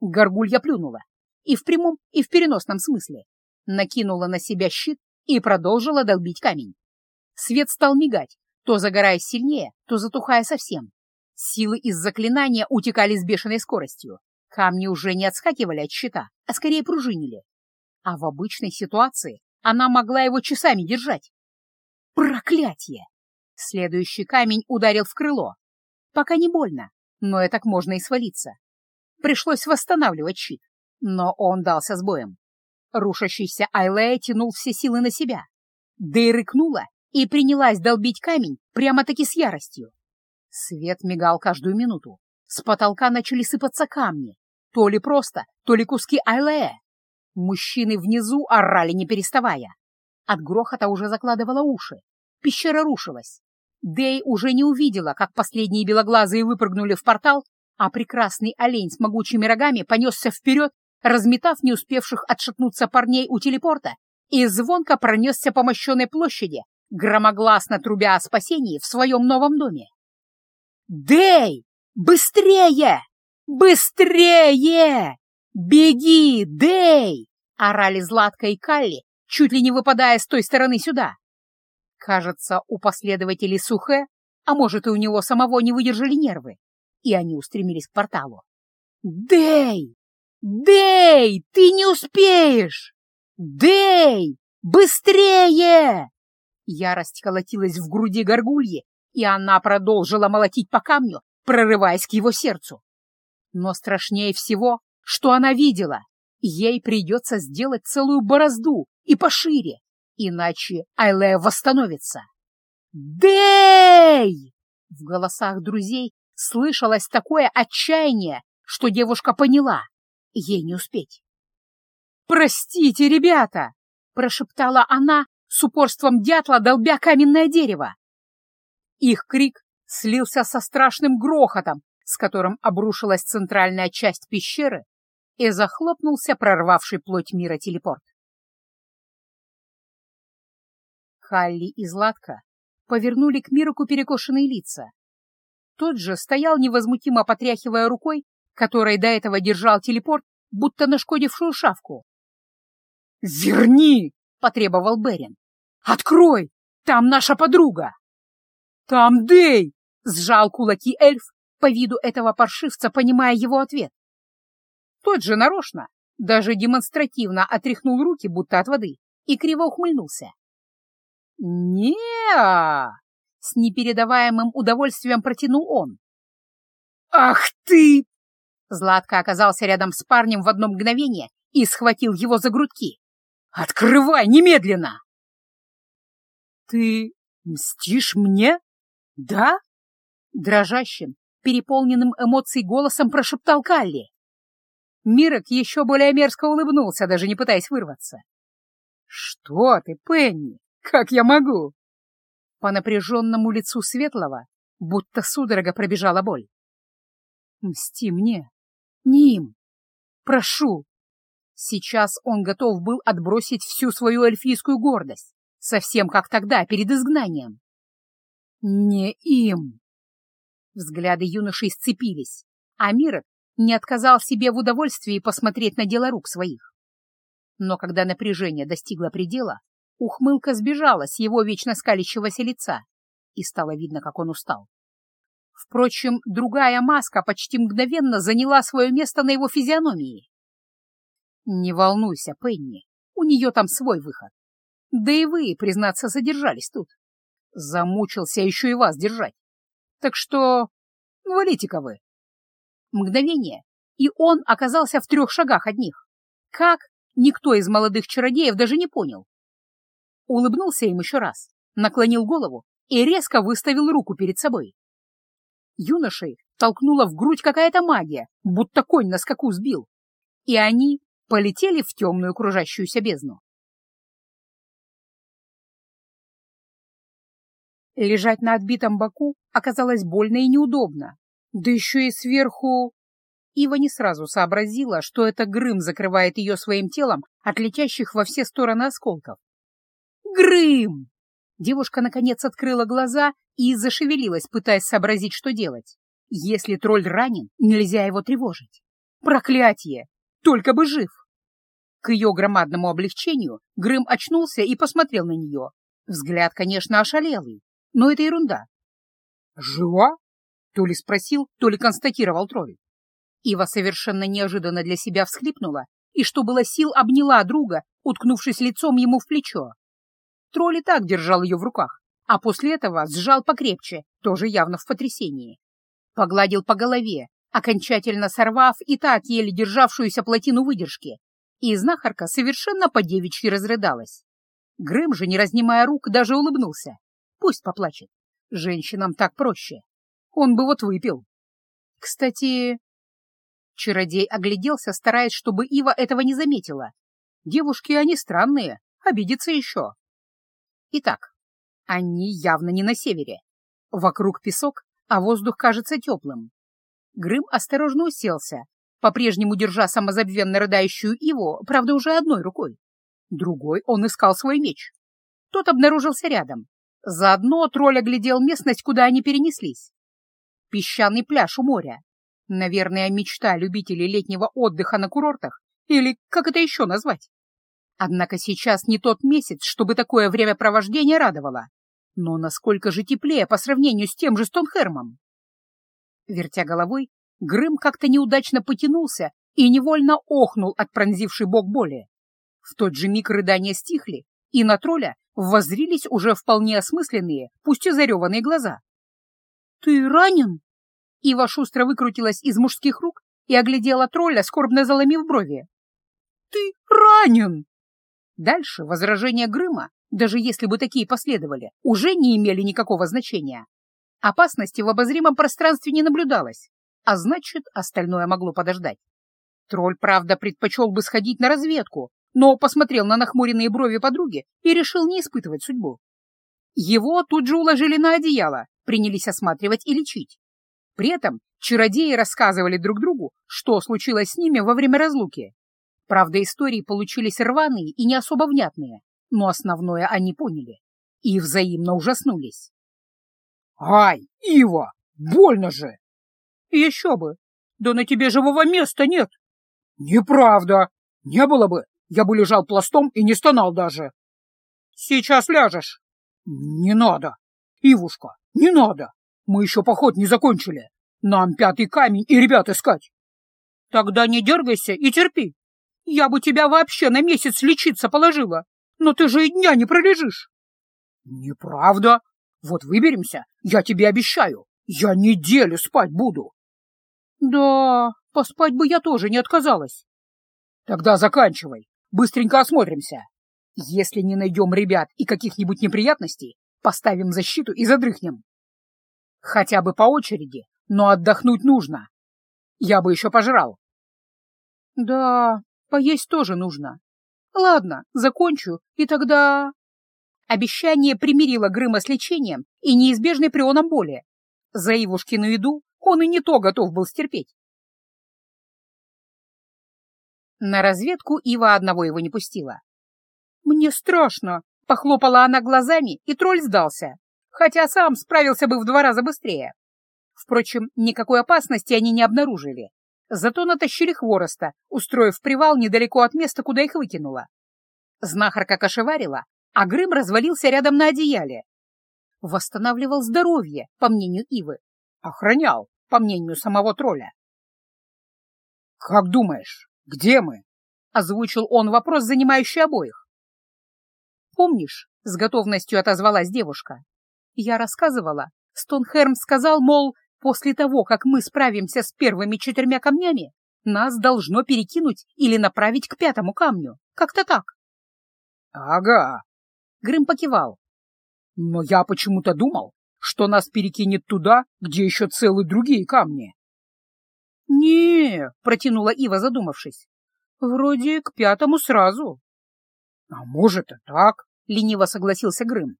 Горгулья плюнула. И в прямом, и в переносном смысле. Накинула на себя щит и продолжила долбить камень. Свет стал мигать, то загорая сильнее, то затухая совсем. Силы из заклинания утекали с бешеной скоростью. Камни уже не отскакивали от щита, а скорее пружинили. А в обычной ситуации она могла его часами держать. Проклятие! Следующий камень ударил в крыло. Пока не больно, но и так можно и свалиться. Пришлось восстанавливать щит, но он дался с боем. Рушащийся Айлея тянул все силы на себя. Да и рыкнула и принялась долбить камень прямо-таки с яростью. Свет мигал каждую минуту. С потолка начали сыпаться камни. То ли просто, то ли куски айлея. Мужчины внизу орали, не переставая. От грохота уже закладывала уши. Пещера рушилась. Дэй уже не увидела, как последние белоглазые выпрыгнули в портал, а прекрасный олень с могучими рогами понесся вперед, разметав не успевших отшатнуться парней у телепорта, и звонко пронесся по мощенной площади, громогласно трубя о спасении в своем новом доме. «Дэй! Быстрее! Быстрее! Беги, Дэй!» — орали Златка и Калли, чуть ли не выпадая с той стороны сюда. Кажется, у последователей Сухе, а может и у него самого не выдержали нервы, и они устремились к порталу. «Дэй! Дэй! Ты не успеешь! Дэй! Быстрее!» Ярость колотилась в груди горгульи, и она продолжила молотить по камню, прорываясь к его сердцу. Но страшнее всего, что она видела. Ей придется сделать целую борозду и пошире, иначе Айлея восстановится. «Дэй!» В голосах друзей слышалось такое отчаяние, что девушка поняла, ей не успеть. «Простите, ребята!» — прошептала она, с упорством дятла долбя каменное дерево. Их крик слился со страшным грохотом, с которым обрушилась центральная часть пещеры и захлопнулся прорвавший плоть мира телепорт. Халли и Златка повернули к Мироку перекошенные лица. Тот же стоял невозмутимо потряхивая рукой, которой до этого держал телепорт, будто нашкодившую шавку. «Зерни!» — потребовал Берин. «Открой! Там наша подруга!» «Там Дэй!» — сжал кулаки эльф, по виду этого паршивца, понимая его ответ. Тот же нарочно, даже демонстративно отряхнул руки, будто от воды, и криво ухмыльнулся не с непередаваемым удовольствием протянул он. «Ах ты!» Златко оказался рядом с парнем в одно мгновение и схватил его за грудки. «Открывай немедленно!» «Ты мстишь мне? Да?» Дрожащим, переполненным эмоций голосом прошептал Калли. Мирок еще более мерзко улыбнулся, даже не пытаясь вырваться. «Что ты, Пенни? Как я могу? По напряженному лицу Светлого будто судорога пробежала боль. Мсти мне, не им. Прошу. Сейчас он готов был отбросить всю свою эльфийскую гордость, совсем как тогда, перед изгнанием. Не им. Взгляды юношей сцепились, а Мирок не отказал себе в удовольствии посмотреть на дело рук своих. Но когда напряжение достигло предела, Ухмылка сбежала с его вечно скалящегося лица, и стало видно, как он устал. Впрочем, другая маска почти мгновенно заняла свое место на его физиономии. «Не волнуйся, Пенни, у нее там свой выход. Да и вы, признаться, задержались тут. Замучился еще и вас держать. Так что валите-ка вы». Мгновение, и он оказался в трех шагах от них. Как? Никто из молодых чародеев даже не понял. Улыбнулся им еще раз, наклонил голову и резко выставил руку перед собой. Юношей толкнула в грудь какая-то магия, будто конь на скаку сбил, и они полетели в темную кружащуюся бездну. Лежать на отбитом боку оказалось больно и неудобно, да еще и сверху... Ива не сразу сообразила, что это Грым закрывает ее своим телом от летящих во все стороны осколков. Грым!» Девушка, наконец, открыла глаза и зашевелилась, пытаясь сообразить, что делать. Если тролль ранен, нельзя его тревожить. Проклятие! Только бы жив! К ее громадному облегчению Грым очнулся и посмотрел на нее. Взгляд, конечно, ошалелый, но это ерунда. «Жива?» — то ли спросил, то ли констатировал тролль. Ива совершенно неожиданно для себя всхлипнула и, что было сил, обняла друга, уткнувшись лицом ему в плечо. Тролль и так держал ее в руках, а после этого сжал покрепче, тоже явно в потрясении. Погладил по голове, окончательно сорвав и так еле державшуюся плотину выдержки, и знахарка совершенно по девичьи разрыдалась. Грэм же, не разнимая рук, даже улыбнулся. Пусть поплачет. Женщинам так проще. Он бы вот выпил. Кстати... Чародей огляделся, стараясь, чтобы Ива этого не заметила. Девушки, они странные, обидится еще. Итак, они явно не на севере. Вокруг песок, а воздух кажется теплым. Грым осторожно уселся, по-прежнему держа самозабвенно рыдающую Иву, правда, уже одной рукой. Другой он искал свой меч. Тот обнаружился рядом. Заодно тролль оглядел местность, куда они перенеслись. Песчаный пляж у моря. Наверное, мечта любителей летнего отдыха на курортах, или как это еще назвать. Однако сейчас не тот месяц, чтобы такое времяпровождение радовало. Но насколько же теплее по сравнению с тем же Стонхермом? Вертя головой, Грым как-то неудачно потянулся и невольно охнул от пронзившей бок боли. В тот же миг рыдания стихли, и на тролля воззрились уже вполне осмысленные, пусть и зареванные глаза. «Ты ранен?» Ива шустро выкрутилась из мужских рук и оглядела тролля, скорбно заломив брови. «Ты ранен!» Дальше возражения Грыма, даже если бы такие последовали, уже не имели никакого значения. Опасности в обозримом пространстве не наблюдалось, а значит, остальное могло подождать. Тролль, правда, предпочел бы сходить на разведку, но посмотрел на нахмуренные брови подруги и решил не испытывать судьбу. Его тут же уложили на одеяло, принялись осматривать и лечить. При этом чародеи рассказывали друг другу, что случилось с ними во время разлуки. Правда, истории получились рваные и не особо внятные, но основное они поняли и взаимно ужаснулись. «Ай, Ива, больно же!» «Еще бы! Да на тебе живого места нет!» «Неправда! Не было бы, я бы лежал пластом и не стонал даже!» «Сейчас ляжешь!» «Не надо! Ивушка, не надо! Мы еще поход не закончили! Нам пятый камень и ребят искать!» «Тогда не дергайся и терпи! Я бы тебя вообще на месяц лечиться положила, но ты же и дня не пролежишь!» «Неправда! Вот выберемся, я тебе обещаю, я неделю спать буду!» «Да, поспать бы я тоже не отказалась!» «Тогда заканчивай, быстренько осмотримся!» Если не найдем ребят и каких-нибудь неприятностей, поставим защиту и задрыхнем. Хотя бы по очереди, но отдохнуть нужно. Я бы еще пожрал. Да, поесть тоже нужно. Ладно, закончу, и тогда... Обещание примирило Грыма с лечением и неизбежной прионом боли. За Ивушкину еду он и не то готов был стерпеть. На разведку Ива одного его не пустила. «Мне страшно!» — похлопала она глазами, и тролль сдался, хотя сам справился бы в два раза быстрее. Впрочем, никакой опасности они не обнаружили. Зато натащили хвороста, устроив привал недалеко от места, куда их выкинуло. Знахарка кошеварила, а Грым развалился рядом на одеяле. Восстанавливал здоровье, по мнению Ивы. Охранял, по мнению самого тролля. «Как думаешь, где мы?» — озвучил он вопрос, занимающий обоих. «Помнишь?» — с готовностью отозвалась девушка. Я рассказывала. Стонхерм сказал, мол, после того, как мы справимся с первыми четырьмя камнями, нас должно перекинуть или направить к пятому камню. Как-то так. «Ага», — Грым покивал. «Но я почему-то думал, что нас перекинет туда, где еще целые другие камни». «Не», — протянула Ива, задумавшись, — «вроде к пятому сразу». «А может и так», — лениво согласился Грым.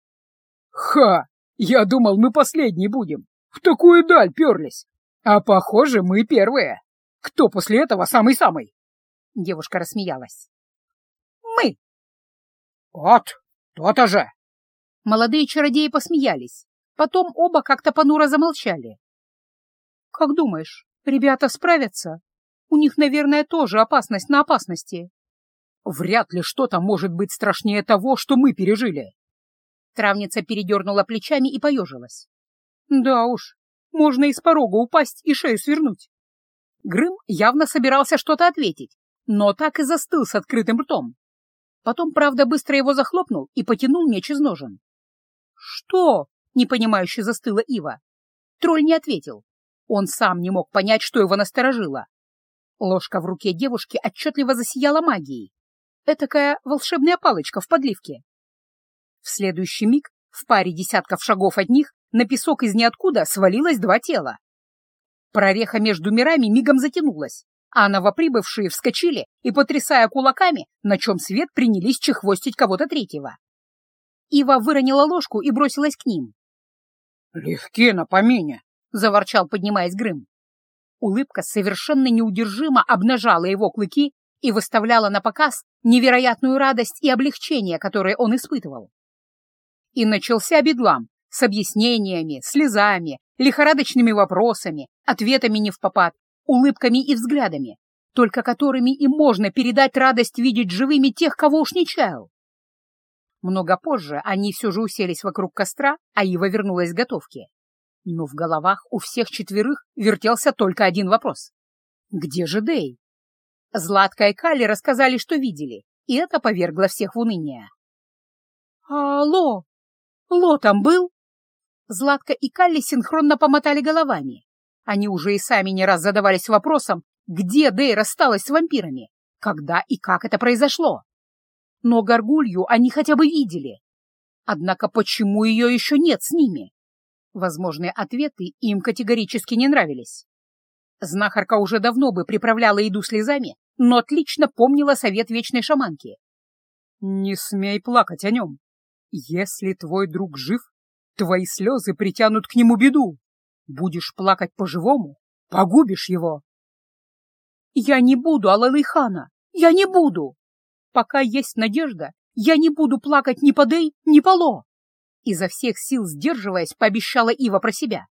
«Ха! Я думал, мы последние будем. В такую даль перлись. А похоже, мы первые. Кто после этого самый-самый?» Девушка рассмеялась. «Мы!» «Вот, то-то же!» Молодые чародеи посмеялись. Потом оба как-то понуро замолчали. «Как думаешь, ребята справятся? У них, наверное, тоже опасность на опасности». Вряд ли что-то может быть страшнее того, что мы пережили. Травница передернула плечами и поежилась. Да уж, можно из порога упасть и шею свернуть. Грым явно собирался что-то ответить, но так и застыл с открытым ртом. Потом, правда, быстро его захлопнул и потянул меч из ножен. «Что?» — непонимающе застыла Ива. Тролль не ответил. Он сам не мог понять, что его насторожило. Ложка в руке девушки отчетливо засияла магией. Этакая волшебная палочка в подливке. В следующий миг В паре десятков шагов от них на песок из ниоткуда свалилось два тела. Прореха между мирами мигом затянулась, а новоприбывшие вскочили и, потрясая кулаками, на чем свет принялись чехвостить кого-то третьего. Ива выронила ложку и бросилась к ним. «Легки на помине!» — заворчал, поднимаясь Грым. Улыбка совершенно неудержимо обнажала его клыки и выставляла на показ невероятную радость и облегчение, которое он испытывал. И начался бедлам с объяснениями, слезами, лихорадочными вопросами, ответами не в попад, улыбками и взглядами, только которыми и можно передать радость видеть живыми тех, кого уж не чаял. Много позже они все же уселись вокруг костра, а Ива вернулась к готовке. Но в головах у всех четверых вертелся только один вопрос. Где же Дэй? Златка и Калли рассказали, что видели, и это повергло всех в уныние. «Алло! Ло там был?» Златка и Калли синхронно помотали головами. Они уже и сами не раз задавались вопросом, где Дэй рассталась с вампирами, когда и как это произошло. Но горгулью они хотя бы видели. Однако почему ее еще нет с ними? Возможные ответы им категорически не нравились. Знахарка уже давно бы приправляла еду слезами, но отлично помнила совет вечной шаманки. «Не смей плакать о нем. Если твой друг жив, Твои слезы притянут к нему беду. Будешь плакать по-живому, погубишь его. Я не буду, Алалыхана, я не буду. Пока есть надежда, я не буду плакать ни по Дэй, ни по Ло. Изо всех сил сдерживаясь, пообещала Ива про себя.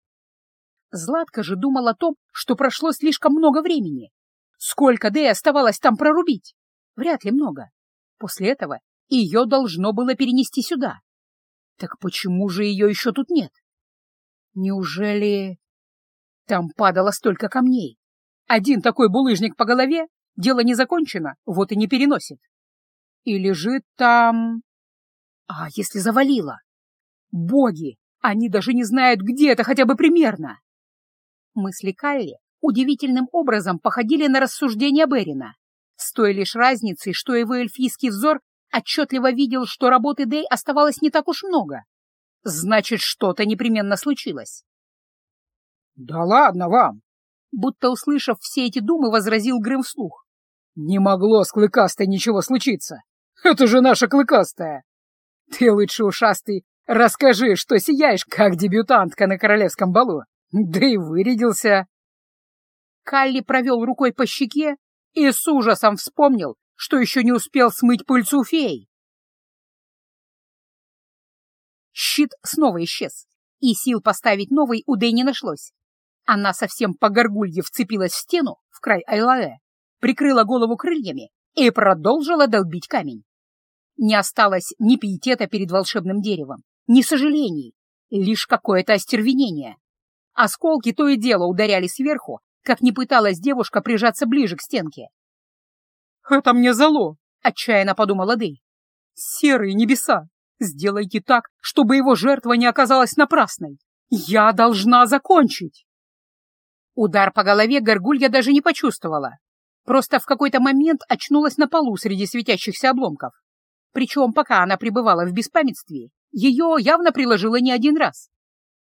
Златка же думал о том, что прошло слишком много времени. Сколько Дэй оставалось там прорубить? Вряд ли много. После этого ее должно было перенести сюда. Так почему же ее еще тут нет? Неужели... Там падало столько камней. Один такой булыжник по голове, дело не закончено, вот и не переносит. И лежит там... А если завалило? Боги! Они даже не знают, где это хотя бы примерно. Мысли Калли удивительным образом походили на рассуждения Берина, с той лишь разницей, что его эльфийский взор отчетливо видел, что работы Дэй оставалось не так уж много. Значит, что-то непременно случилось. «Да ладно вам!» Будто услышав все эти думы, возразил Грым вслух. «Не могло с Клыкастой ничего случиться! Это же наша Клыкастая! Ты лучше, ушастый, расскажи, что сияешь, как дебютантка на королевском балу! Да и вырядился!» Калли провел рукой по щеке и с ужасом вспомнил, что еще не успел смыть пыльцу фей. Щит снова исчез, и сил поставить новый у Дэй не нашлось. Она совсем по горгулье вцепилась в стену, в край Айлаэ, прикрыла голову крыльями и продолжила долбить камень. Не осталось ни пиетета перед волшебным деревом, ни сожалений, лишь какое-то остервенение. Осколки то и дело ударяли сверху, как не пыталась девушка прижаться ближе к стенке. «Это мне зало!» — отчаянно подумала Дэй. «Серые небеса! Сделайте так, чтобы его жертва не оказалась напрасной! Я должна закончить!» Удар по голове горгулья даже не почувствовала. Просто в какой-то момент очнулась на полу среди светящихся обломков. Причем, пока она пребывала в беспамятстве, ее явно приложило не один раз.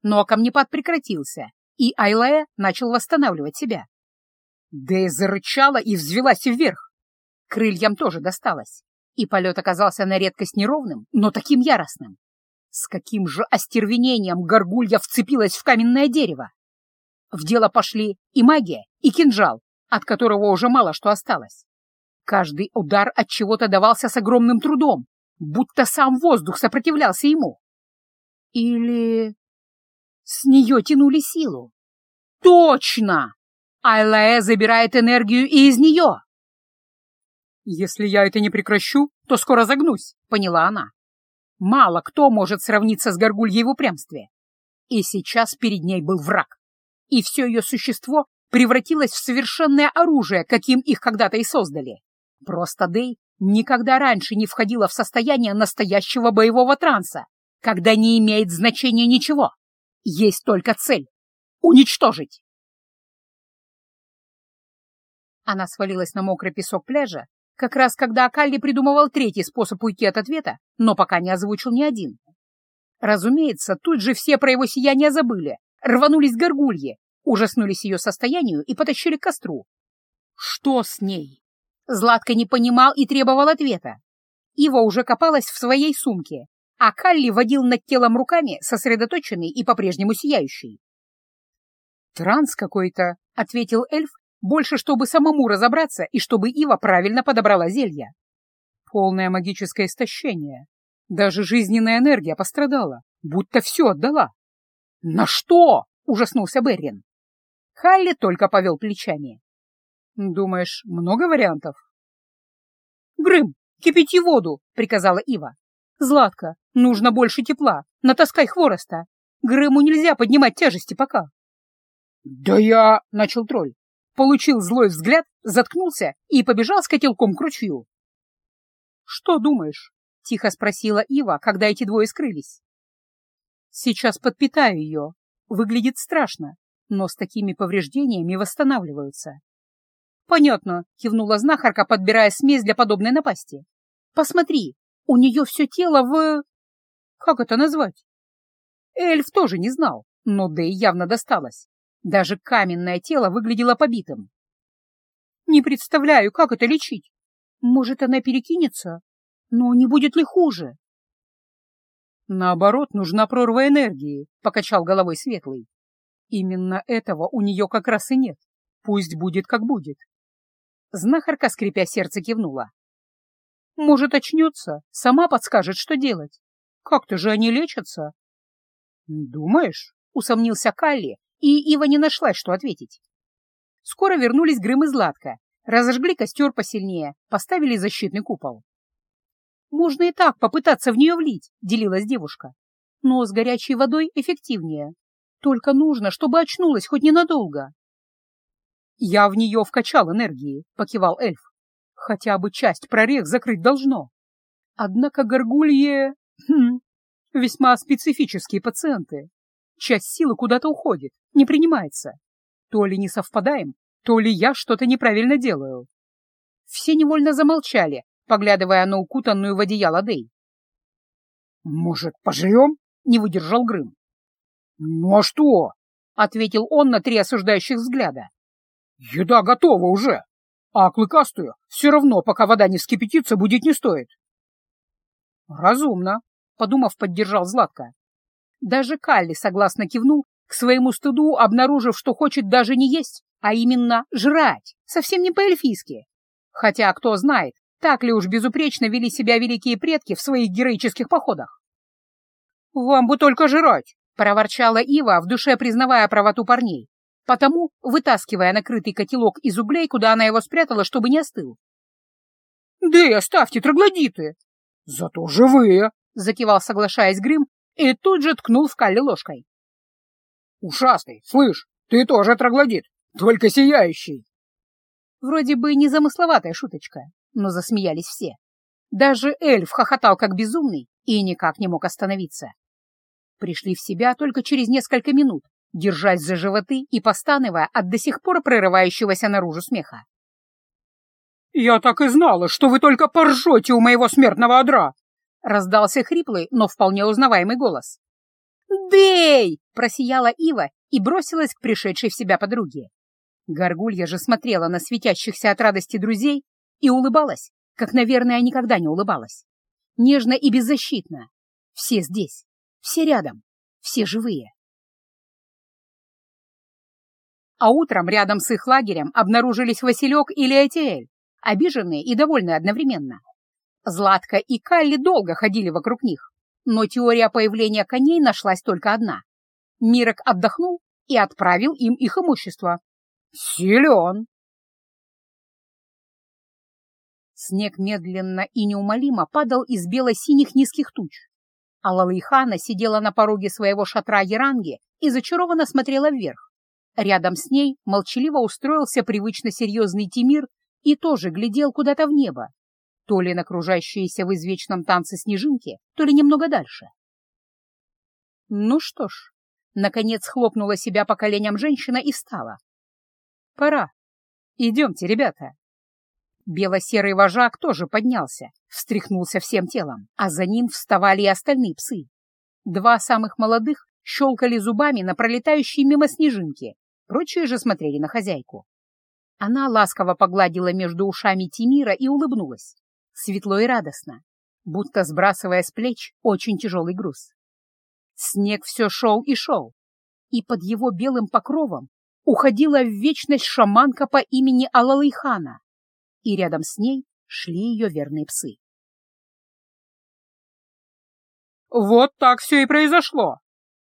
Но камнепад прекратился, и Айлая начал восстанавливать себя. Дэй зарычала и взвелась вверх. Крыльям тоже досталось, и полет оказался на редкость неровным, но таким яростным. С каким же остервенением горгулья вцепилась в каменное дерево! В дело пошли и магия, и кинжал, от которого уже мало что осталось. Каждый удар от чего-то давался с огромным трудом, будто сам воздух сопротивлялся ему. Или с нее тянули силу. Точно! Айлаэ забирает энергию и из нее. «Если я это не прекращу, то скоро загнусь», — поняла она. Мало кто может сравниться с горгульей в упрямстве. И сейчас перед ней был враг. И все ее существо превратилось в совершенное оружие, каким их когда-то и создали. Просто Дэй никогда раньше не входила в состояние настоящего боевого транса, когда не имеет значения ничего. Есть только цель — уничтожить. Она свалилась на мокрый песок пляжа как раз когда Акалли придумывал третий способ уйти от ответа, но пока не озвучил ни один. Разумеется, тут же все про его сияние забыли, рванулись горгульи, ужаснулись ее состоянию и потащили к костру. Что с ней? Златка не понимал и требовал ответа. Ива уже копалась в своей сумке, а Калли водил над телом руками, сосредоточенный и по-прежнему сияющий. «Транс какой-то», — ответил эльф, больше чтобы самому разобраться и чтобы Ива правильно подобрала зелье. Полное магическое истощение. Даже жизненная энергия пострадала, будто все отдала. «На что?» — ужаснулся Беррин. Халли только повел плечами. «Думаешь, много вариантов?» «Грым, кипяти воду!» — приказала Ива. «Златка, нужно больше тепла, натаскай хвороста. Грыму нельзя поднимать тяжести пока». «Да я...» — начал тролль. Получил злой взгляд, заткнулся и побежал с котелком к ручью. «Что думаешь?» — тихо спросила Ива, когда эти двое скрылись. «Сейчас подпитаю ее. Выглядит страшно, но с такими повреждениями восстанавливаются». «Понятно», — кивнула знахарка, подбирая смесь для подобной напасти. «Посмотри, у нее все тело в... Как это назвать?» Эльф тоже не знал, но Дэй явно досталось. Даже каменное тело выглядело побитым. «Не представляю, как это лечить. Может, она перекинется? Но не будет ли хуже?» «Наоборот, нужна прорва энергии», — покачал головой Светлый. «Именно этого у нее как раз и нет. Пусть будет, как будет». Знахарка, скрипя сердце, кивнула. «Может, очнется, сама подскажет, что делать. Как-то же они лечатся». «Думаешь?» — усомнился Калли, и Ива не нашла, что ответить. Скоро вернулись Грым и Златка, разожгли костер посильнее, поставили защитный купол. «Можно и так попытаться в нее влить», — делилась девушка. «Но с горячей водой эффективнее. Только нужно, чтобы очнулась хоть ненадолго». «Я в нее вкачал энергии», — покивал эльф. «Хотя бы часть прорех закрыть должно. Однако горгулье... Хм, весьма специфические пациенты. Часть силы куда-то уходит, не принимается. То ли не совпадаем, то ли я что-то неправильно делаю. Все невольно замолчали, поглядывая на укутанную в одеяло Дэй. «Может, поживем?» — не выдержал Грым. «Ну а что?» — ответил он на три осуждающих взгляда. «Еда готова уже, а клыкастую все равно, пока вода не вскипятится, будет не стоит». «Разумно», — подумав, поддержал Златка. Даже Калли согласно кивнул, к своему стыду обнаружив, что хочет даже не есть, а именно жрать, совсем не по-эльфийски. Хотя, кто знает, так ли уж безупречно вели себя великие предки в своих героических походах. «Вам бы только жрать!» — проворчала Ива, в душе признавая правоту парней, потому вытаскивая накрытый котелок из углей, куда она его спрятала, чтобы не остыл. «Да и оставьте троглодиты!» «Зато живые!» — закивал, соглашаясь Грым, и тут же ткнул в Калли ложкой. «Ушастый, слышь, ты тоже троглодит, только сияющий!» Вроде бы незамысловатая шуточка, но засмеялись все. Даже эльф хохотал как безумный и никак не мог остановиться. Пришли в себя только через несколько минут, держась за животы и постановая от до сих пор прорывающегося наружу смеха. «Я так и знала, что вы только поржете у моего смертного одра!» Раздался хриплый, но вполне узнаваемый голос. «Дэй!» — просияла Ива и бросилась к пришедшей в себя подруге. Горгулья же смотрела на светящихся от радости друзей и улыбалась, как, наверное, никогда не улыбалась. Нежно и беззащитно. Все здесь, все рядом, все живые. А утром рядом с их лагерем обнаружились Василек и Леотиэль, обиженные и довольные одновременно. Златка и Калли долго ходили вокруг них, но теория появления коней нашлась только одна. Мирок отдохнул и отправил им их имущество. Силен! Снег медленно и неумолимо падал из бело-синих низких туч, а Лалайхана сидела на пороге своего шатра Яранги и зачарованно смотрела вверх. Рядом с ней молчаливо устроился привычно серьезный Тимир и тоже глядел куда-то в небо, то ли на окружающиеся в извечном танце снежинки, то ли немного дальше. Ну что ж, наконец хлопнула себя по коленям женщина и встала. Пора. Идемте, ребята. Бело-серый вожак тоже поднялся, встряхнулся всем телом, а за ним вставали и остальные псы. Два самых молодых щелкали зубами на пролетающие мимо снежинки, прочие же смотрели на хозяйку. Она ласково погладила между ушами Тимира и улыбнулась, светло и радостно, будто сбрасывая с плеч очень тяжелый груз. Снег все шел и шел, и под его белым покровом уходила в вечность шаманка по имени Алалайхана, и рядом с ней шли ее верные псы. Вот так все и произошло.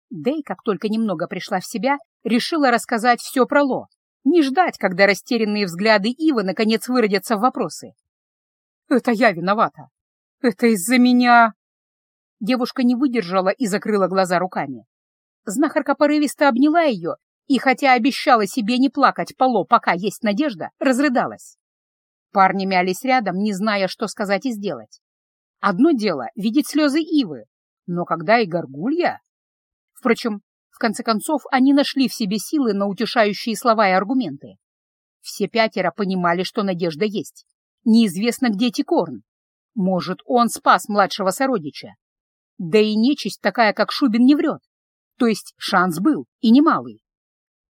Дэй, как только немного пришла в себя, решила рассказать все про Ло, не ждать, когда растерянные взгляды Ивы наконец выродятся в вопросы. «Это я виновата. Это из-за меня...» Девушка не выдержала и закрыла глаза руками. Знахарка порывисто обняла ее и, хотя обещала себе не плакать поло, пока есть надежда, разрыдалась. Парни мялись рядом, не зная, что сказать и сделать. Одно дело — видеть слезы Ивы, но когда и горгулья... Впрочем, в конце концов, они нашли в себе силы на утешающие слова и аргументы. Все пятеро понимали, что надежда есть. Неизвестно, где Тикорн. Может, он спас младшего сородича. Да и нечисть такая, как Шубин, не врет. То есть шанс был, и немалый.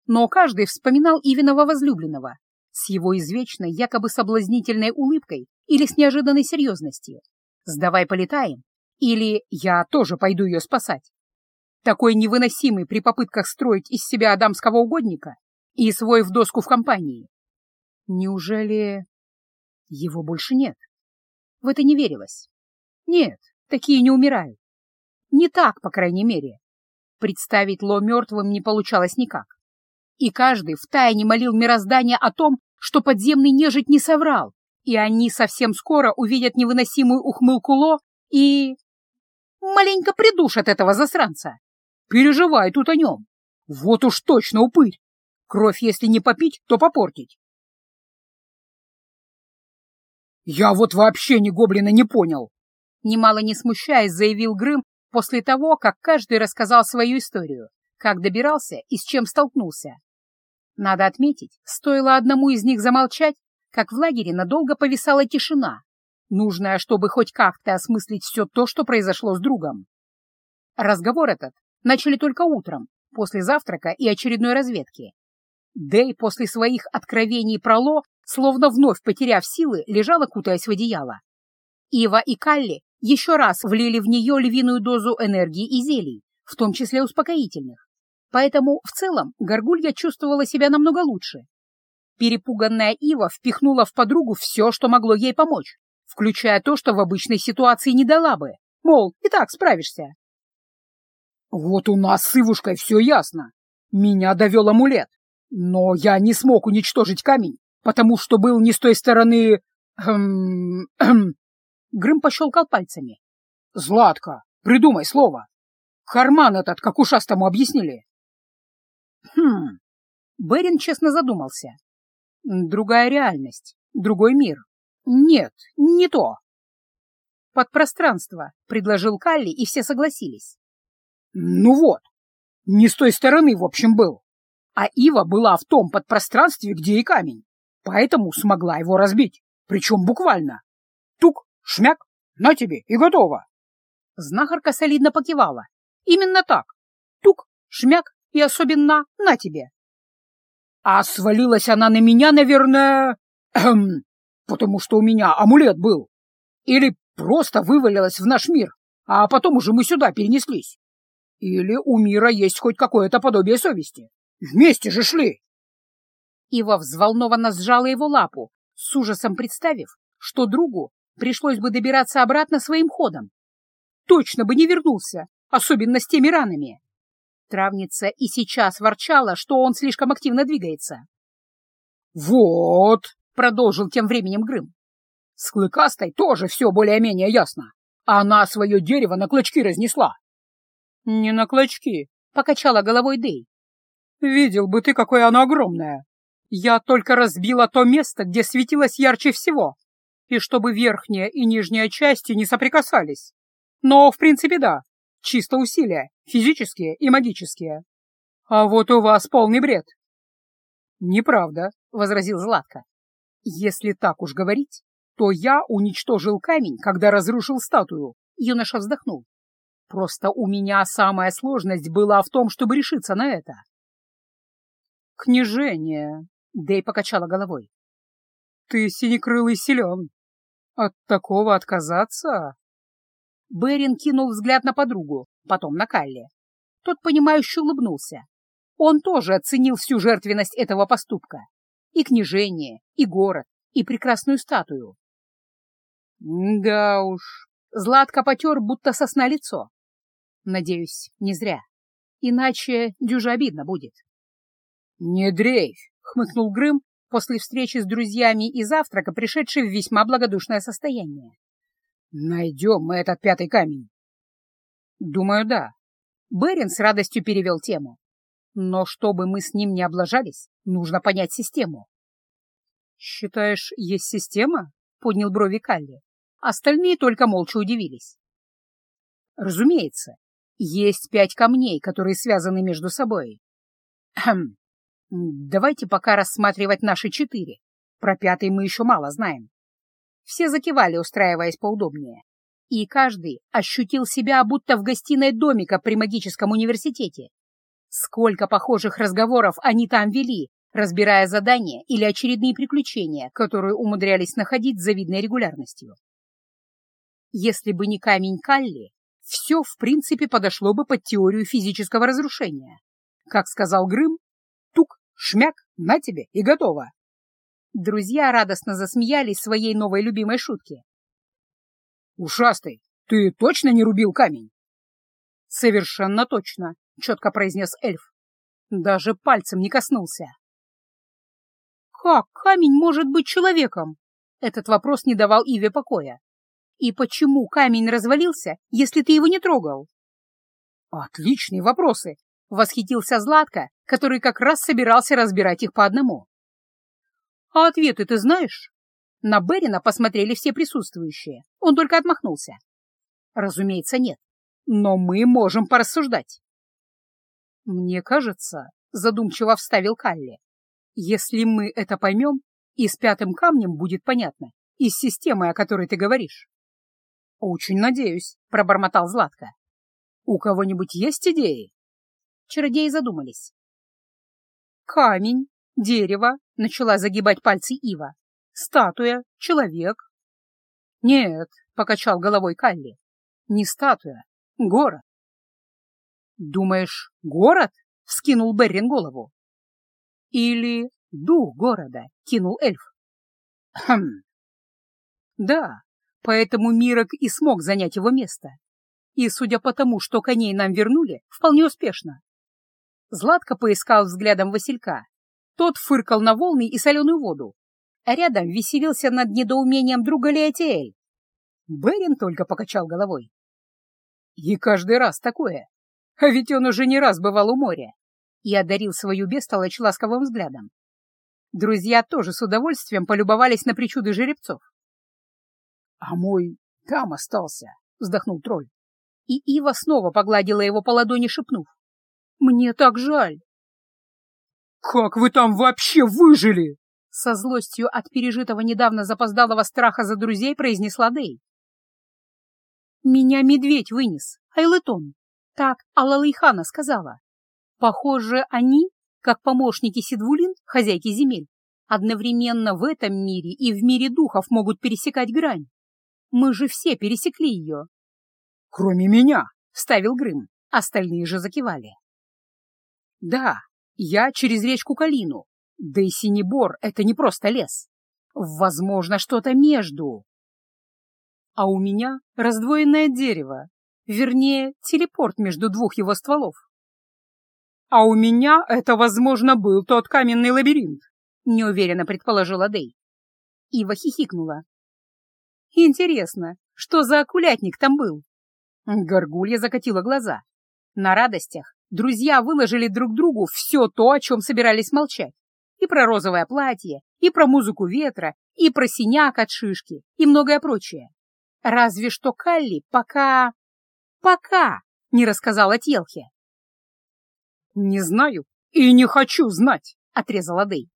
Но каждый вспоминал Ивиного возлюбленного с его извечной, якобы соблазнительной улыбкой или с неожиданной серьезностью. «Сдавай, полетаем», или «я тоже пойду ее спасать». Такой невыносимый при попытках строить из себя адамского угодника и свой в доску в компании. Неужели его больше нет? В это не верилось. Нет, такие не умирают. Не так, по крайней мере. Представить Ло мертвым не получалось никак. И каждый втайне молил мироздание о том, что подземный нежить не соврал, и они совсем скоро увидят невыносимую ухмылку Ло и... маленько придушат этого засранца. Переживай тут о нем. Вот уж точно упырь. Кровь, если не попить, то попортить. «Я вот вообще ни гоблина не понял!» Немало не смущаясь, заявил Грым после того, как каждый рассказал свою историю, как добирался и с чем столкнулся. Надо отметить, стоило одному из них замолчать, как в лагере надолго повисала тишина, нужная, чтобы хоть как-то осмыслить все то, что произошло с другом. Разговор этот начали только утром, после завтрака и очередной разведки. Дэй после своих откровений про Ло, словно вновь потеряв силы, лежала, кутаясь в одеяло. Ива и Калли еще раз влили в нее львиную дозу энергии и зелий, в том числе успокоительных. Поэтому в целом Горгулья чувствовала себя намного лучше. Перепуганная Ива впихнула в подругу все, что могло ей помочь, включая то, что в обычной ситуации не дала бы. Мол, и так справишься. Вот у нас с Ивушкой все ясно. Меня довел амулет. Но я не смог уничтожить камень, потому что был не с той стороны... Эм, эм. [clears throat] Грым пощелкал пальцами. Златка, придумай слово. Карман этот, как ушастому объяснили. Хм. Берин честно задумался. Другая реальность, другой мир. Нет, не то. Подпространство, предложил Калли, и все согласились. Ну вот, не с той стороны, в общем, был. А Ива была в том подпространстве, где и камень, поэтому смогла его разбить, причем буквально. Тук, шмяк, на тебе, и готово. Знахарка солидно покивала. Именно так. Тук, шмяк, и особенно на тебе. А свалилась она на меня, наверное, эм, потому что у меня амулет был. Или просто вывалилась в наш мир, а потом уже мы сюда перенеслись. Или у мира есть хоть какое-то подобие совести. Вместе же шли. Ива взволнованно сжала его лапу, с ужасом представив, что другу пришлось бы добираться обратно своим ходом. Точно бы не вернулся, особенно с теми ранами. Травница и сейчас ворчала, что он слишком активно двигается. «Вот», — продолжил тем временем Грым, — «с Клыкастой тоже все более-менее ясно. Она свое дерево на клочки разнесла». «Не на клочки», — покачала головой Дэй. «Видел бы ты, какое оно огромное. Я только разбила то место, где светилось ярче всего, и чтобы верхняя и нижняя части не соприкасались. Но, в принципе, да, Чисто усилия, физические и магические. А вот у вас полный бред. Неправда, — возразил Златко. Если так уж говорить, то я уничтожил камень, когда разрушил статую. Юноша вздохнул. Просто у меня самая сложность была в том, чтобы решиться на это. «Княжение», — Дэй покачала головой. «Ты синекрылый силен. От такого отказаться?» Берин кинул взгляд на подругу, потом на Калли. Тот, понимающе улыбнулся. Он тоже оценил всю жертвенность этого поступка. И княжение, и город, и прекрасную статую. Да уж, Златко потер, будто сосна лицо. Надеюсь, не зря. Иначе дюже обидно будет. «Не дрейфь!» — хмыкнул Грым после встречи с друзьями и завтрака, пришедший в весьма благодушное состояние. «Найдем мы этот пятый камень!» «Думаю, да». Берин с радостью перевел тему. «Но чтобы мы с ним не облажались, нужно понять систему». «Считаешь, есть система?» — поднял брови Калли. Остальные только молча удивились. «Разумеется, есть пять камней, которые связаны между собой. Хм, давайте пока рассматривать наши четыре. Про пятый мы еще мало знаем. Все закивали, устраиваясь поудобнее. И каждый ощутил себя будто в гостиной домика при магическом университете. Сколько похожих разговоров они там вели, разбирая задания или очередные приключения, которые умудрялись находить с завидной регулярностью. Если бы не камень Калли, все, в принципе, подошло бы под теорию физического разрушения. Как сказал Грым, тук, шмяк, на тебе и готово. Друзья радостно засмеялись своей новой любимой шутке. «Ушастый, ты точно не рубил камень?» «Совершенно точно», — четко произнес эльф. Даже пальцем не коснулся. «Как камень может быть человеком?» Этот вопрос не давал Иве покоя. И почему камень развалился, если ты его не трогал? Отличные вопросы, восхитился Златко, который как раз собирался разбирать их по одному. А ответы ты знаешь? На Берина посмотрели все присутствующие. Он только отмахнулся. Разумеется, нет. Но мы можем порассуждать. Мне кажется, задумчиво вставил Калли. Если мы это поймем, и с пятым камнем будет понятно, и с системой, о которой ты говоришь. «Очень надеюсь», — пробормотал Златко. «У кого-нибудь есть идеи?» Чародеи задумались. «Камень, дерево», — начала загибать пальцы Ива. «Статуя, человек». «Нет», — покачал головой Калли. «Не статуя, город». «Думаешь, город?» — вскинул Беррин голову. «Или дух города», — кинул эльф. «Хм». «Да, Поэтому Мирок и смог занять его место. И, судя по тому, что коней нам вернули, вполне успешно. Златко поискал взглядом Василька. Тот фыркал на волны и соленую воду, а рядом веселился над недоумением друга Леотиэль. Берин только покачал головой. И каждый раз такое. А ведь он уже не раз бывал у моря. И одарил свою бестолочь ласковым взглядом. Друзья тоже с удовольствием полюбовались на причуды жеребцов. — А мой там остался, — вздохнул тролль. И Ива снова погладила его по ладони, шепнув. — Мне так жаль. — Как вы там вообще выжили? Со злостью от пережитого недавно запоздалого страха за друзей произнесла Дэй. «Меня медведь вынес, Айлетон», — так Алалайхана сказала. «Похоже, они, как помощники Сидвулин, хозяйки земель, одновременно в этом мире и в мире духов могут пересекать грань. Мы же все пересекли ее. — Кроме меня, — вставил Грым. Остальные же закивали. — Да, я через речку Калину. Да и Синебор — это не просто лес. Возможно, что-то между. А у меня раздвоенное дерево, вернее, телепорт между двух его стволов. А у меня это, возможно, был тот каменный лабиринт, неуверенно предположила Дэй. Ива хихикнула. Интересно, что за окулятник там был? Горгулья закатила глаза. На радостях друзья выложили друг другу все то, о чем собирались молчать. И про розовое платье, и про музыку ветра, и про синяк от шишки, и многое прочее. Разве что Калли пока... пока не рассказала Телхе. «Не знаю и не хочу знать», — отрезала Дэй.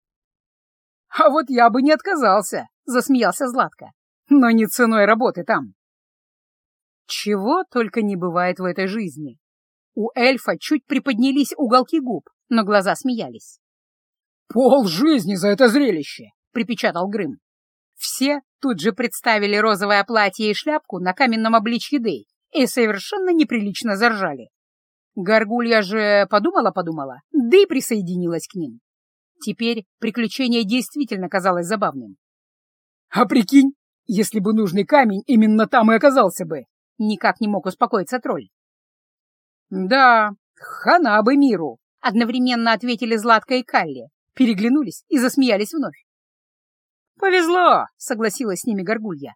«А вот я бы не отказался», — засмеялся Златко но не ценой работы там. Чего только не бывает в этой жизни. У эльфа чуть приподнялись уголки губ, но глаза смеялись. «Пол жизни за это зрелище!» — припечатал Грым. Все тут же представили розовое платье и шляпку на каменном обличье Дэй и совершенно неприлично заржали. Горгулья же подумала-подумала, да и присоединилась к ним. Теперь приключение действительно казалось забавным. «А прикинь, если бы нужный камень именно там и оказался бы!» Никак не мог успокоиться тролль. «Да, хана бы миру!» — одновременно ответили Златка и Калли, переглянулись и засмеялись вновь. «Повезло!» — согласилась с ними Горгулья.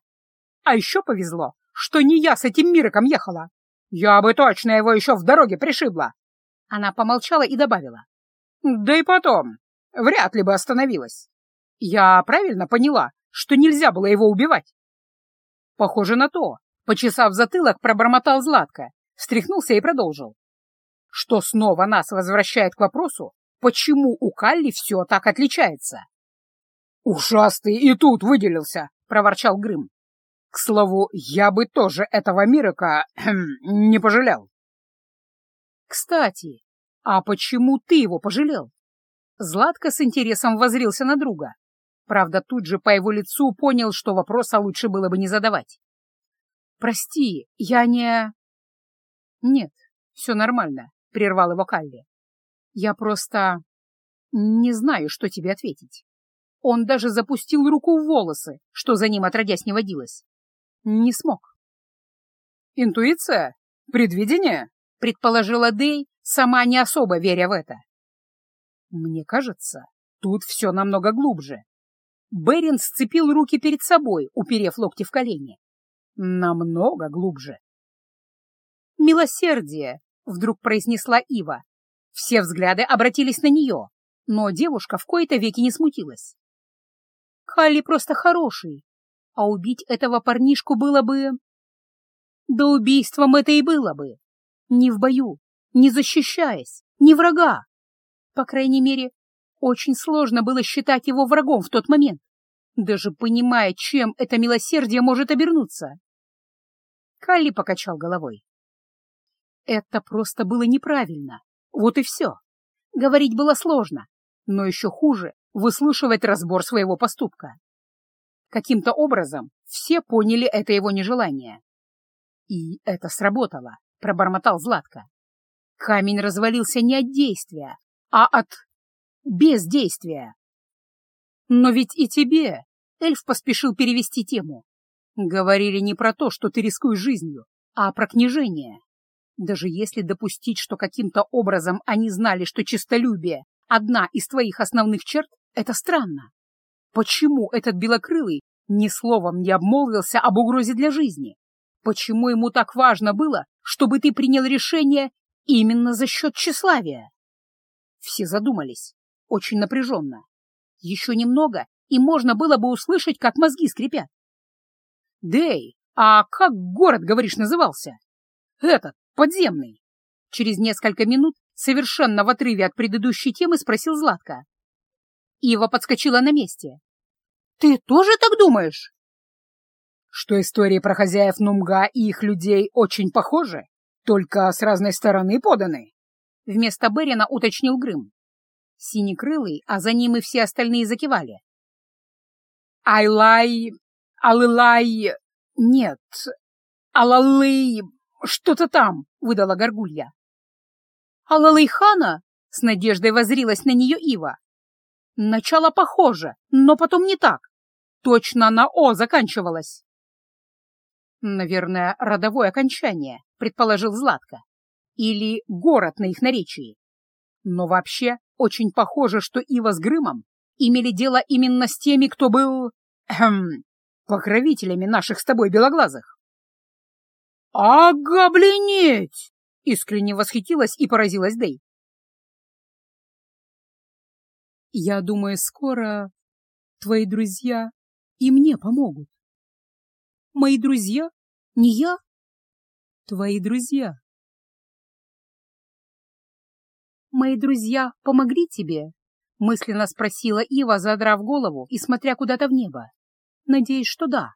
«А еще повезло, что не я с этим Мироком ехала. Я бы точно его еще в дороге пришибла!» Она помолчала и добавила. «Да и потом, вряд ли бы остановилась. Я правильно поняла, что нельзя было его убивать?» «Похоже на то», — почесав затылок, пробормотал Златко, встряхнулся и продолжил. «Что снова нас возвращает к вопросу, почему у Калли все так отличается?» «Ушастый и тут выделился», — проворчал Грым. «К слову, я бы тоже этого Мирока не пожалел». «Кстати, а почему ты его пожалел?» Златко с интересом возрился на друга. Правда, тут же по его лицу понял, что вопроса лучше было бы не задавать. «Прости, я не...» «Нет, все нормально», — прервал его Калли. «Я просто не знаю, что тебе ответить». Он даже запустил руку в волосы, что за ним отродясь не водилось. Не смог. «Интуиция? Предвидение?» — предположила Дэй, сама не особо веря в это. «Мне кажется, тут все намного глубже». Берин сцепил руки перед собой, уперев локти в колени. «Намного глубже». «Милосердие!» — вдруг произнесла Ива. Все взгляды обратились на нее, но девушка в кои-то веки не смутилась. Халли просто хороший, а убить этого парнишку было бы... Да убийством это и было бы. Не в бою, не защищаясь, не врага. По крайней мере, очень сложно было считать его врагом в тот момент, даже понимая, чем это милосердие может обернуться. Калли покачал головой. Это просто было неправильно. Вот и все. Говорить было сложно, но еще хуже выслушивать разбор своего поступка. Каким-то образом все поняли это его нежелание. И это сработало, пробормотал Златко. Камень развалился не от действия, а от бездействия. Но ведь и тебе, эльф поспешил перевести тему. Говорили не про то, что ты рискуешь жизнью, а про княжение. Даже если допустить, что каким-то образом они знали, что честолюбие — одна из твоих основных черт, это странно. Почему этот белокрылый ни словом не обмолвился об угрозе для жизни? Почему ему так важно было, чтобы ты принял решение именно за счет тщеславия? Все задумались, очень напряженно. Еще немного, и можно было бы услышать, как мозги скрипят. «Дэй, а как город, говоришь, назывался?» «Этот, подземный». Через несколько минут, совершенно в отрыве от предыдущей темы, спросил Златко. Ива подскочила на месте. «Ты тоже так думаешь?» «Что истории про хозяев Нумга и их людей очень похожи, только с разной стороны поданы?» Вместо Берина уточнил Грым. Синекрылый, а за ним и все остальные закивали. «Айлай... Алылай... Нет... Алалы... Что-то там!» — выдала Горгулья. «Алалайхана?» — с надеждой возрилась на нее Ива. Начало похоже, но потом не так. Точно на «о» заканчивалось. Наверное, родовое окончание, предположил Златко. Или город на их наречии. Но вообще очень похоже, что Ива с Грымом имели дело именно с теми, кто был... Эм, покровителями наших с тобой белоглазых. «Ага, блинеть!» — искренне восхитилась и поразилась Дэй. Я думаю, скоро твои друзья и мне помогут. Мои друзья? Не я? Твои друзья. Мои друзья помогли тебе? Мысленно спросила Ива, задрав голову и смотря куда-то в небо. Надеюсь, что да.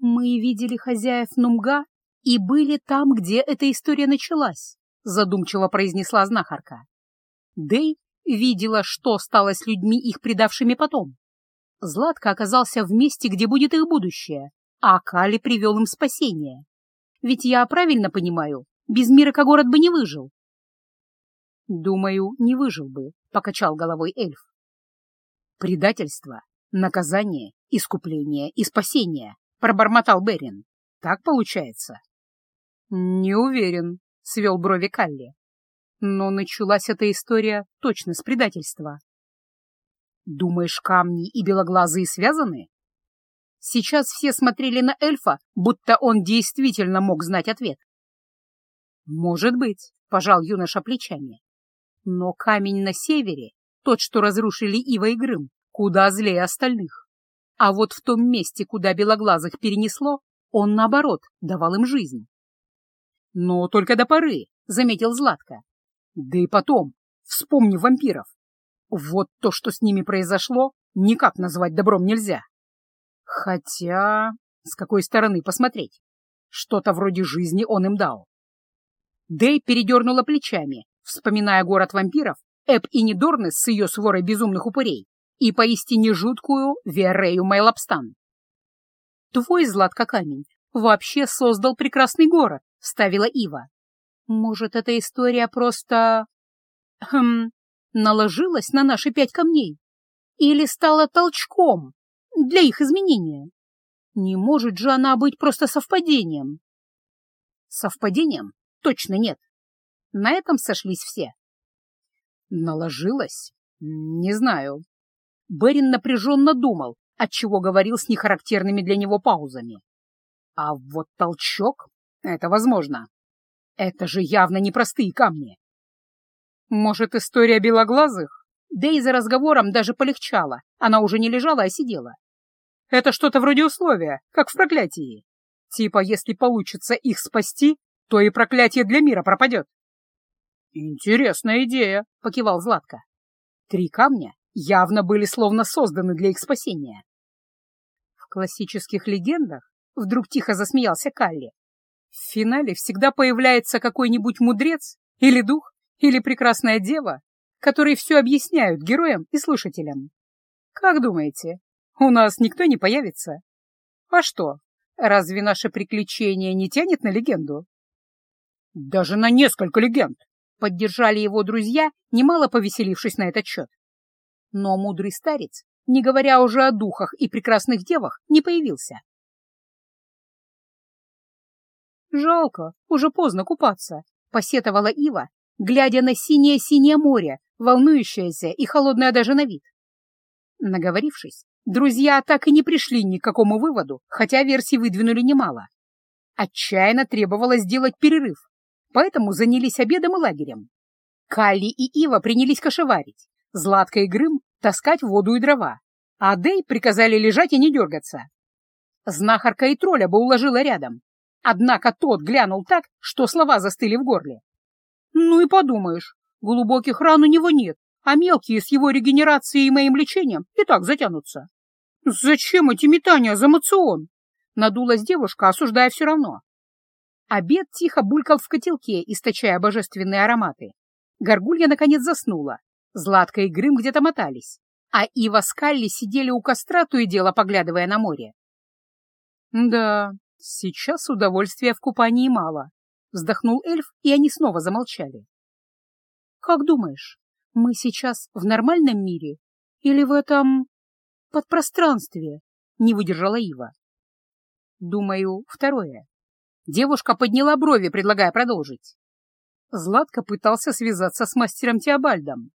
Мы видели хозяев Нумга и были там, где эта история началась, задумчиво произнесла знахарка. Дэй видела, что стало с людьми, их предавшими потом. Златко оказался в месте, где будет их будущее, а Кали привел им спасение. Ведь я правильно понимаю, без Мирака город бы не выжил. Думаю, не выжил бы, — покачал головой эльф. Предательство, наказание, искупление и спасение, — пробормотал Берин. Так получается? Не уверен, — свел брови Калли. Но началась эта история точно с предательства. Думаешь, камни и белоглазые связаны? Сейчас все смотрели на эльфа, будто он действительно мог знать ответ. Может быть, — пожал юноша плечами. Но камень на севере, тот, что разрушили Ива и Грым, куда злее остальных. А вот в том месте, куда белоглазых перенесло, он, наоборот, давал им жизнь. «Но только до поры», — заметил Златко. «Да и потом, вспомни вампиров. Вот то, что с ними произошло, никак назвать добром нельзя. Хотя, с какой стороны посмотреть? Что-то вроде жизни он им дал. Дэй передернула плечами, вспоминая город вампиров, Эб и Нидорнес с ее сворой безумных упырей и поистине жуткую Верею Майлапстан. «Твой, Златка Камень, вообще создал прекрасный город», — ставила Ива. «Может, эта история просто... Хм, наложилась на наши пять камней? Или стала толчком для их изменения? Не может же она быть просто совпадением?» «Совпадением? Точно нет. На этом сошлись все. Наложилось? Не знаю. Берин напряженно думал, отчего говорил с нехарактерными для него паузами. А вот толчок — это возможно. Это же явно непростые камни. Может, история белоглазых? Да и за разговором даже полегчало. Она уже не лежала, а сидела. Это что-то вроде условия, как в проклятии. Типа, если получится их спасти, то и проклятие для мира пропадет. «Интересная идея», — покивал Златко. Три камня явно были словно созданы для их спасения. В классических легендах вдруг тихо засмеялся Калли. В финале всегда появляется какой-нибудь мудрец или дух, или прекрасная дева, которые все объясняют героям и слушателям. Как думаете, у нас никто не появится? А что, разве наше приключение не тянет на легенду? Даже на несколько легенд, Поддержали его друзья, немало повеселившись на этот счет. Но мудрый старец, не говоря уже о духах и прекрасных девах, не появился. «Жалко, уже поздно купаться», — посетовала Ива, глядя на синее-синее море, волнующееся и холодное даже на вид. Наговорившись, друзья так и не пришли ни к какому выводу, хотя версий выдвинули немало. Отчаянно требовалось сделать перерыв, поэтому занялись обедом и лагерем. Калли и Ива принялись кошеварить, Златка и Грым — таскать воду и дрова, а Дэй приказали лежать и не дергаться. Знахарка и тролля бы уложила рядом, однако тот глянул так, что слова застыли в горле. Ну и подумаешь, глубоких ран у него нет, а мелкие с его регенерацией и моим лечением и так затянутся. Зачем эти метания за мацион? Надулась девушка, осуждая все равно. Обед тихо булькал в котелке, источая божественные ароматы. Горгулья, наконец, заснула. Златка и Грым где-то мотались. А Ива с Калли сидели у костра, то и дело поглядывая на море. «Да, сейчас удовольствия в купании мало», — вздохнул эльф, и они снова замолчали. «Как думаешь, мы сейчас в нормальном мире или в этом... подпространстве?» — не выдержала Ива. «Думаю, второе. Девушка подняла брови, предлагая продолжить. Златко пытался связаться с мастером Теобальдом.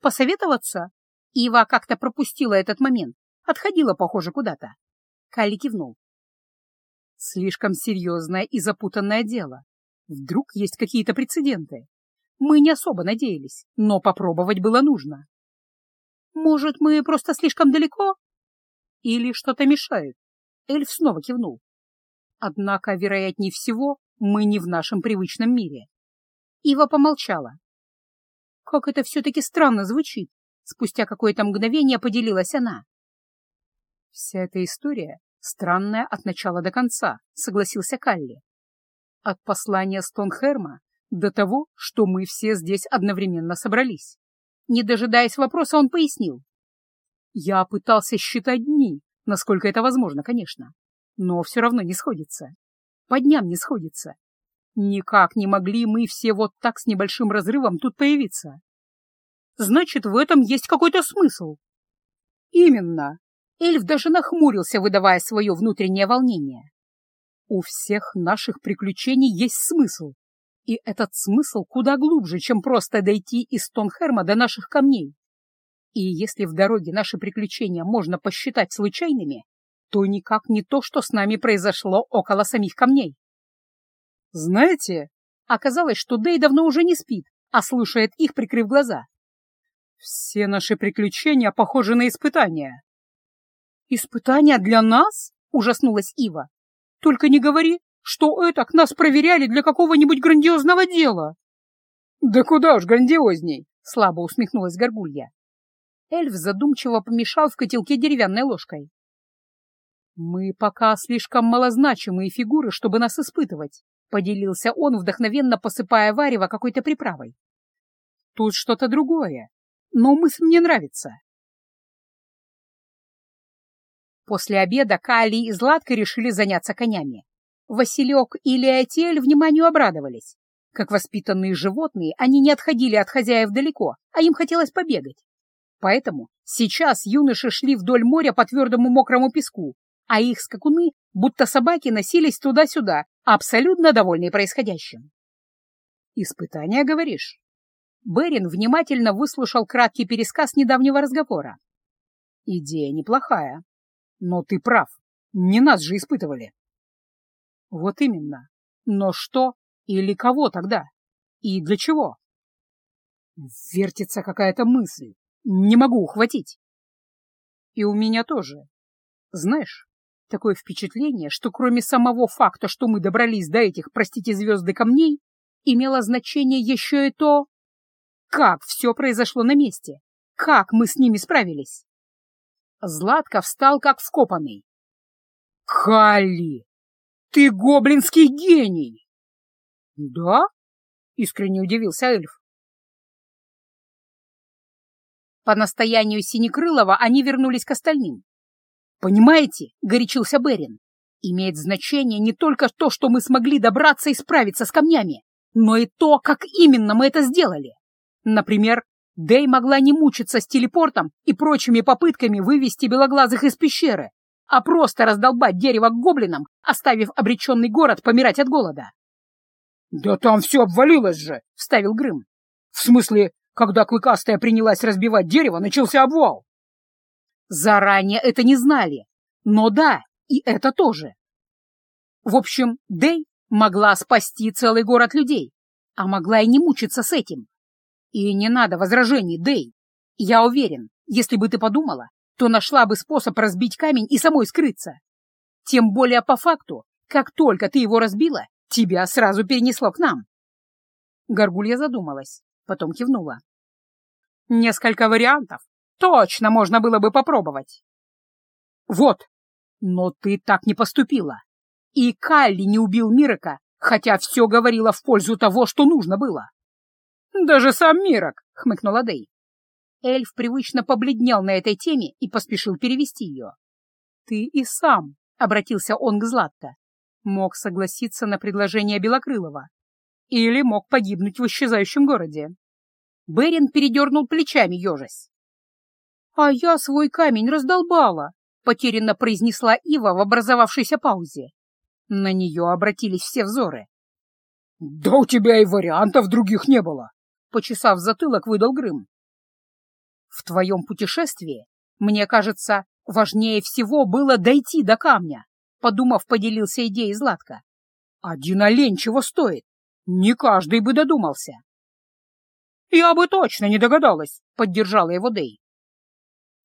«Посоветоваться?» Ива как-то пропустила этот момент, отходила, похоже, куда-то. Калли кивнул. «Слишком серьезное и запутанное дело. Вдруг есть какие-то прецеденты. Мы не особо надеялись, но попробовать было нужно. Может, мы просто слишком далеко? Или что-то мешает?» Эльф снова кивнул. Однако, вероятнее всего, мы не в нашем привычном мире. Ива помолчала. Как это все-таки странно звучит. Спустя какое-то мгновение поделилась она. Вся эта история странная от начала до конца, согласился Калли. От послания Стонхерма до того, что мы все здесь одновременно собрались. Не дожидаясь вопроса, он пояснил. Я пытался считать дни, насколько это возможно, конечно, но все равно не сходится. По дням не сходится. Никак не могли мы все вот так с небольшим разрывом тут появиться. Значит, в этом есть какой-то смысл. Именно. Эльф даже нахмурился, выдавая свое внутреннее волнение. У всех наших приключений есть смысл. И этот смысл куда глубже, чем просто дойти из Тонхерма до наших камней. И если в дороге наши приключения можно посчитать случайными, то никак не то, что с нами произошло около самих камней. Знаете, оказалось, что Дэй давно уже не спит, а слушает их, прикрыв глаза. Все наши приключения похожи на испытания. Испытания для нас? Ужаснулась Ива. Только не говори, что это к нас проверяли для какого-нибудь грандиозного дела. Да куда уж грандиозней, слабо усмехнулась Горгулья. Эльф задумчиво помешал в котелке деревянной ложкой. «Мы пока слишком малозначимые фигуры, чтобы нас испытывать», — поделился он, вдохновенно посыпая варево какой-то приправой. «Тут что-то другое, но мысль мне нравится». После обеда Кали и Златка решили заняться конями. Василек и Леотель вниманию обрадовались. Как воспитанные животные, они не отходили от хозяев далеко, а им хотелось побегать. Поэтому сейчас юноши шли вдоль моря по твердому мокрому песку, а их скакуны, будто собаки, носились туда-сюда, абсолютно довольные происходящим. «Испытание, говоришь?» Берин внимательно выслушал краткий пересказ недавнего разговора. «Идея неплохая. Но ты прав, не нас же испытывали». «Вот именно. Но что или кого тогда? И для чего?» Вертится какая-то мысль. Не могу ухватить. И у меня тоже. Знаешь, Такое впечатление, что кроме самого факта, что мы добрались до этих, простите, звезды камней, имело значение еще и то, как все произошло на месте, как мы с ними справились. Златко встал как вскопанный. «Калли, ты гоблинский гений!» «Да?» — искренне удивился эльф. По настоянию Синекрылова они вернулись к остальным. «Понимаете?» — горячился Берин. «Имеет значение не только то, что мы смогли добраться и справиться с камнями, но и то, как именно мы это сделали. Например, Дэй могла не мучиться с телепортом и прочими попытками вывести белоглазых из пещеры, а просто раздолбать дерево к гоблинам, оставив обреченный город помирать от голода. «Да там все обвалилось же!» — вставил Грым. «В смысле, когда Клыкастая принялась разбивать дерево, начался обвал!» Заранее это не знали, но да, и это тоже. В общем, Дэй могла спасти целый город людей, а могла и не мучиться с этим. И не надо возражений, Дэй. Я уверен, если бы ты подумала, то нашла бы способ разбить камень и самой скрыться. Тем более по факту, как только ты его разбила, тебя сразу перенесло к нам. Горгулья задумалась, потом кивнула. Несколько вариантов, Точно можно было бы попробовать. Вот, но ты так не поступила. И Калли не убил Мирока, хотя все говорило в пользу того, что нужно было. Даже сам Мирок, хмыкнула Дэй. Эльф привычно побледнел на этой теме и поспешил перевести ее. Ты и сам, обратился он к Златто, мог согласиться на предложение Белокрылова или мог погибнуть в исчезающем городе. Берин передернул плечами, ежась. «А я свой камень раздолбала», — потерянно произнесла Ива в образовавшейся паузе. На нее обратились все взоры. «Да у тебя и вариантов других не было», — почесав затылок, выдал Грым. «В твоем путешествии, мне кажется, важнее всего было дойти до камня», — подумав, поделился идеей Златка. «Один олень чего стоит? Не каждый бы додумался». «Я бы точно не догадалась», — поддержала его Дэй.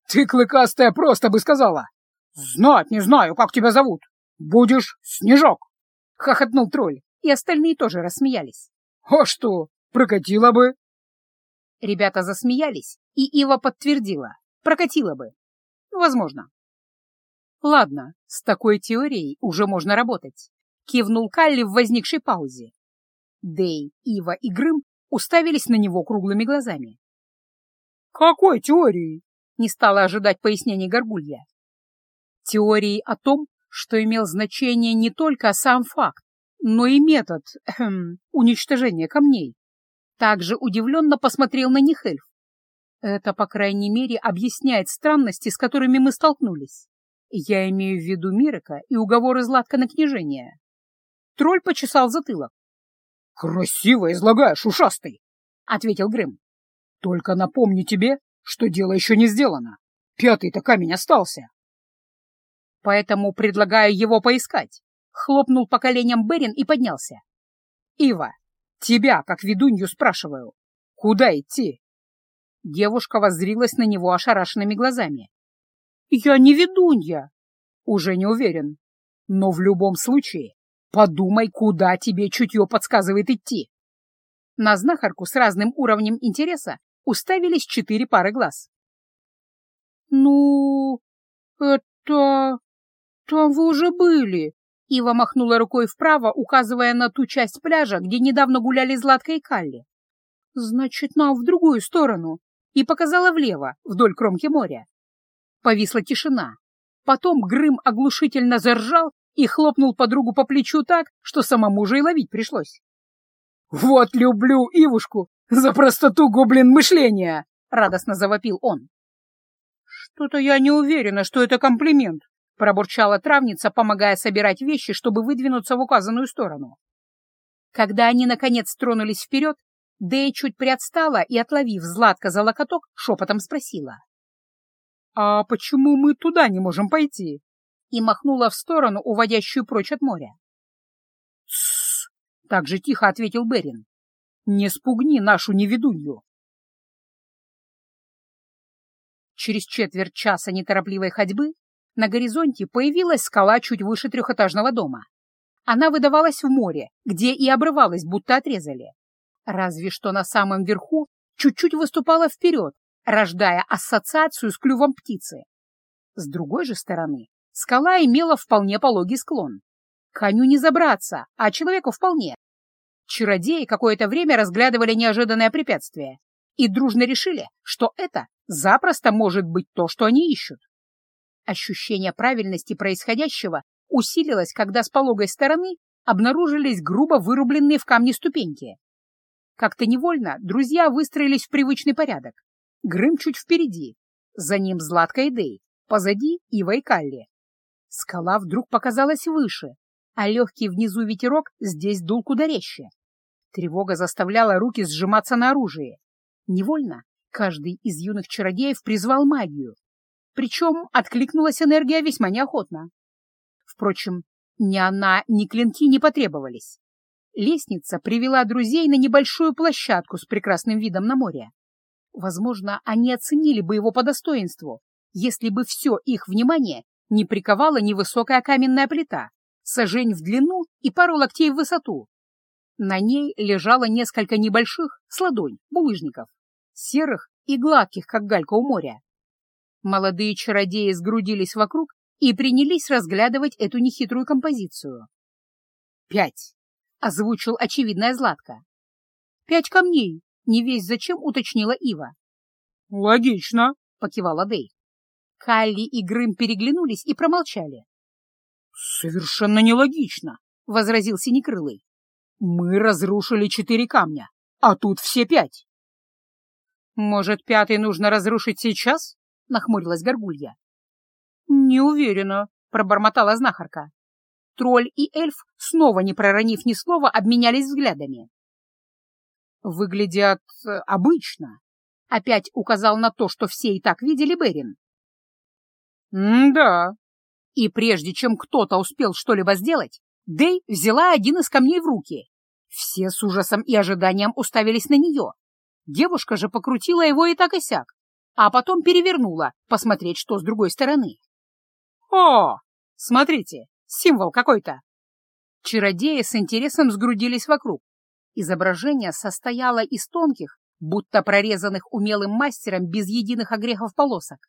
Ты, клыкастая, просто бы сказала. Знать не знаю, как тебя зовут. Будешь Снежок. Хохотнул тролль, и остальные тоже рассмеялись. А что, прокатила бы? Ребята засмеялись, и Ива подтвердила. Прокатила бы. Возможно. Ладно, с такой теорией уже можно работать. кивнул Калли в возникшей паузе. Дэй, Ива и Грым уставились на него круглыми глазами. «Какой теории?» — не стала ожидать пояснений Горгулья. Теории о том, что имел значение не только сам факт, но и метод эм, уничтожения камней. Также удивленно посмотрел на них эльф. Это, по крайней мере, объясняет странности, с которыми мы столкнулись. Я имею в виду Мирика и уговоры Златка на княжение. Тролль почесал затылок. «Красиво излагаешь, ушастый!» — ответил Грым. «Только напомню тебе, что дело еще не сделано. Пятый-то камень остался». «Поэтому предлагаю его поискать», — хлопнул по коленям Берин и поднялся. «Ива, тебя, как ведунью, спрашиваю, куда идти?» Девушка воззрилась на него ошарашенными глазами. «Я не ведунья!» «Уже не уверен. Но в любом случае подумай, куда тебе чутье подсказывает идти». На знахарку с разным уровнем интереса уставились четыре пары глаз. «Ну, это... там вы уже были!» Ива махнула рукой вправо, указывая на ту часть пляжа, где недавно гуляли Златка и Калли. «Значит, нам в другую сторону!» и показала влево, вдоль кромки моря. Повисла тишина. Потом Грым оглушительно заржал и хлопнул подругу по плечу так, что самому же и ловить пришлось. «Вот люблю Ивушку [laughs] за простоту гоблин мышления!» — радостно завопил он. «Что-то я не уверена, что это комплимент», — пробурчала травница, помогая собирать вещи, чтобы выдвинуться в указанную сторону. Когда они, наконец, тронулись вперед, Дэй чуть приотстала и, отловив Златка за локоток, шепотом спросила. «А почему мы туда не можем пойти?» и махнула в сторону, уводящую прочь от моря. «Тссс!» — так же тихо ответил Берин. «Не спугни нашу неведунью!» Через четверть часа неторопливой ходьбы на горизонте появилась скала чуть выше трехэтажного дома. Она выдавалась в море, где и обрывалась, будто отрезали. Разве что на самом верху чуть-чуть выступала вперед, рождая ассоциацию с клювом птицы. С другой же стороны, скала имела вполне пологий склон. Коню не забраться, а человеку вполне. Чародеи какое-то время разглядывали неожиданное препятствие и дружно решили, что это запросто может быть то, что они ищут. Ощущение правильности происходящего усилилось, когда с пологой стороны обнаружились грубо вырубленные в камне ступеньки. Как-то невольно друзья выстроились в привычный порядок. Грым чуть впереди, за ним Златка и Дэй, позади Ива и Калли. Скала вдруг показалась выше, а легкий внизу ветерок здесь дул куда резче. Тревога заставляла руки сжиматься на оружие. Невольно каждый из юных чародеев призвал магию. Причем откликнулась энергия весьма неохотно. Впрочем, ни она, ни клинки не потребовались. Лестница привела друзей на небольшую площадку с прекрасным видом на море. Возможно, они оценили бы его по достоинству, если бы все их внимание не приковала невысокая каменная плита, сажень в длину и пару локтей в высоту. На ней лежало несколько небольших, с ладонь, булыжников, серых и гладких, как галька у моря. Молодые чародеи сгрудились вокруг и принялись разглядывать эту нехитрую композицию. Пять. — озвучил очевидная Златка. «Пять камней», — не весь зачем уточнила Ива. «Логично», — покивала Дэй. Калли и Грым переглянулись и промолчали. «Совершенно нелогично», — возразил Синекрылый. «Мы разрушили четыре камня, а тут все пять». «Может, пятый нужно разрушить сейчас?» — нахмурилась Горгулья. «Не уверена», — пробормотала знахарка. Тролль и эльф, снова не проронив ни слова, обменялись взглядами. «Выглядят э, обычно», — опять указал на то, что все и так видели Берин. «М-да». И прежде чем кто-то успел что-либо сделать, Дэй взяла один из камней в руки. Все с ужасом и ожиданием уставились на нее. Девушка же покрутила его и так и сяк, а потом перевернула, посмотреть, что с другой стороны. «О, смотрите, Символ какой-то. Чародеи с интересом сгрудились вокруг. Изображение состояло из тонких, будто прорезанных умелым мастером без единых огрехов полосок.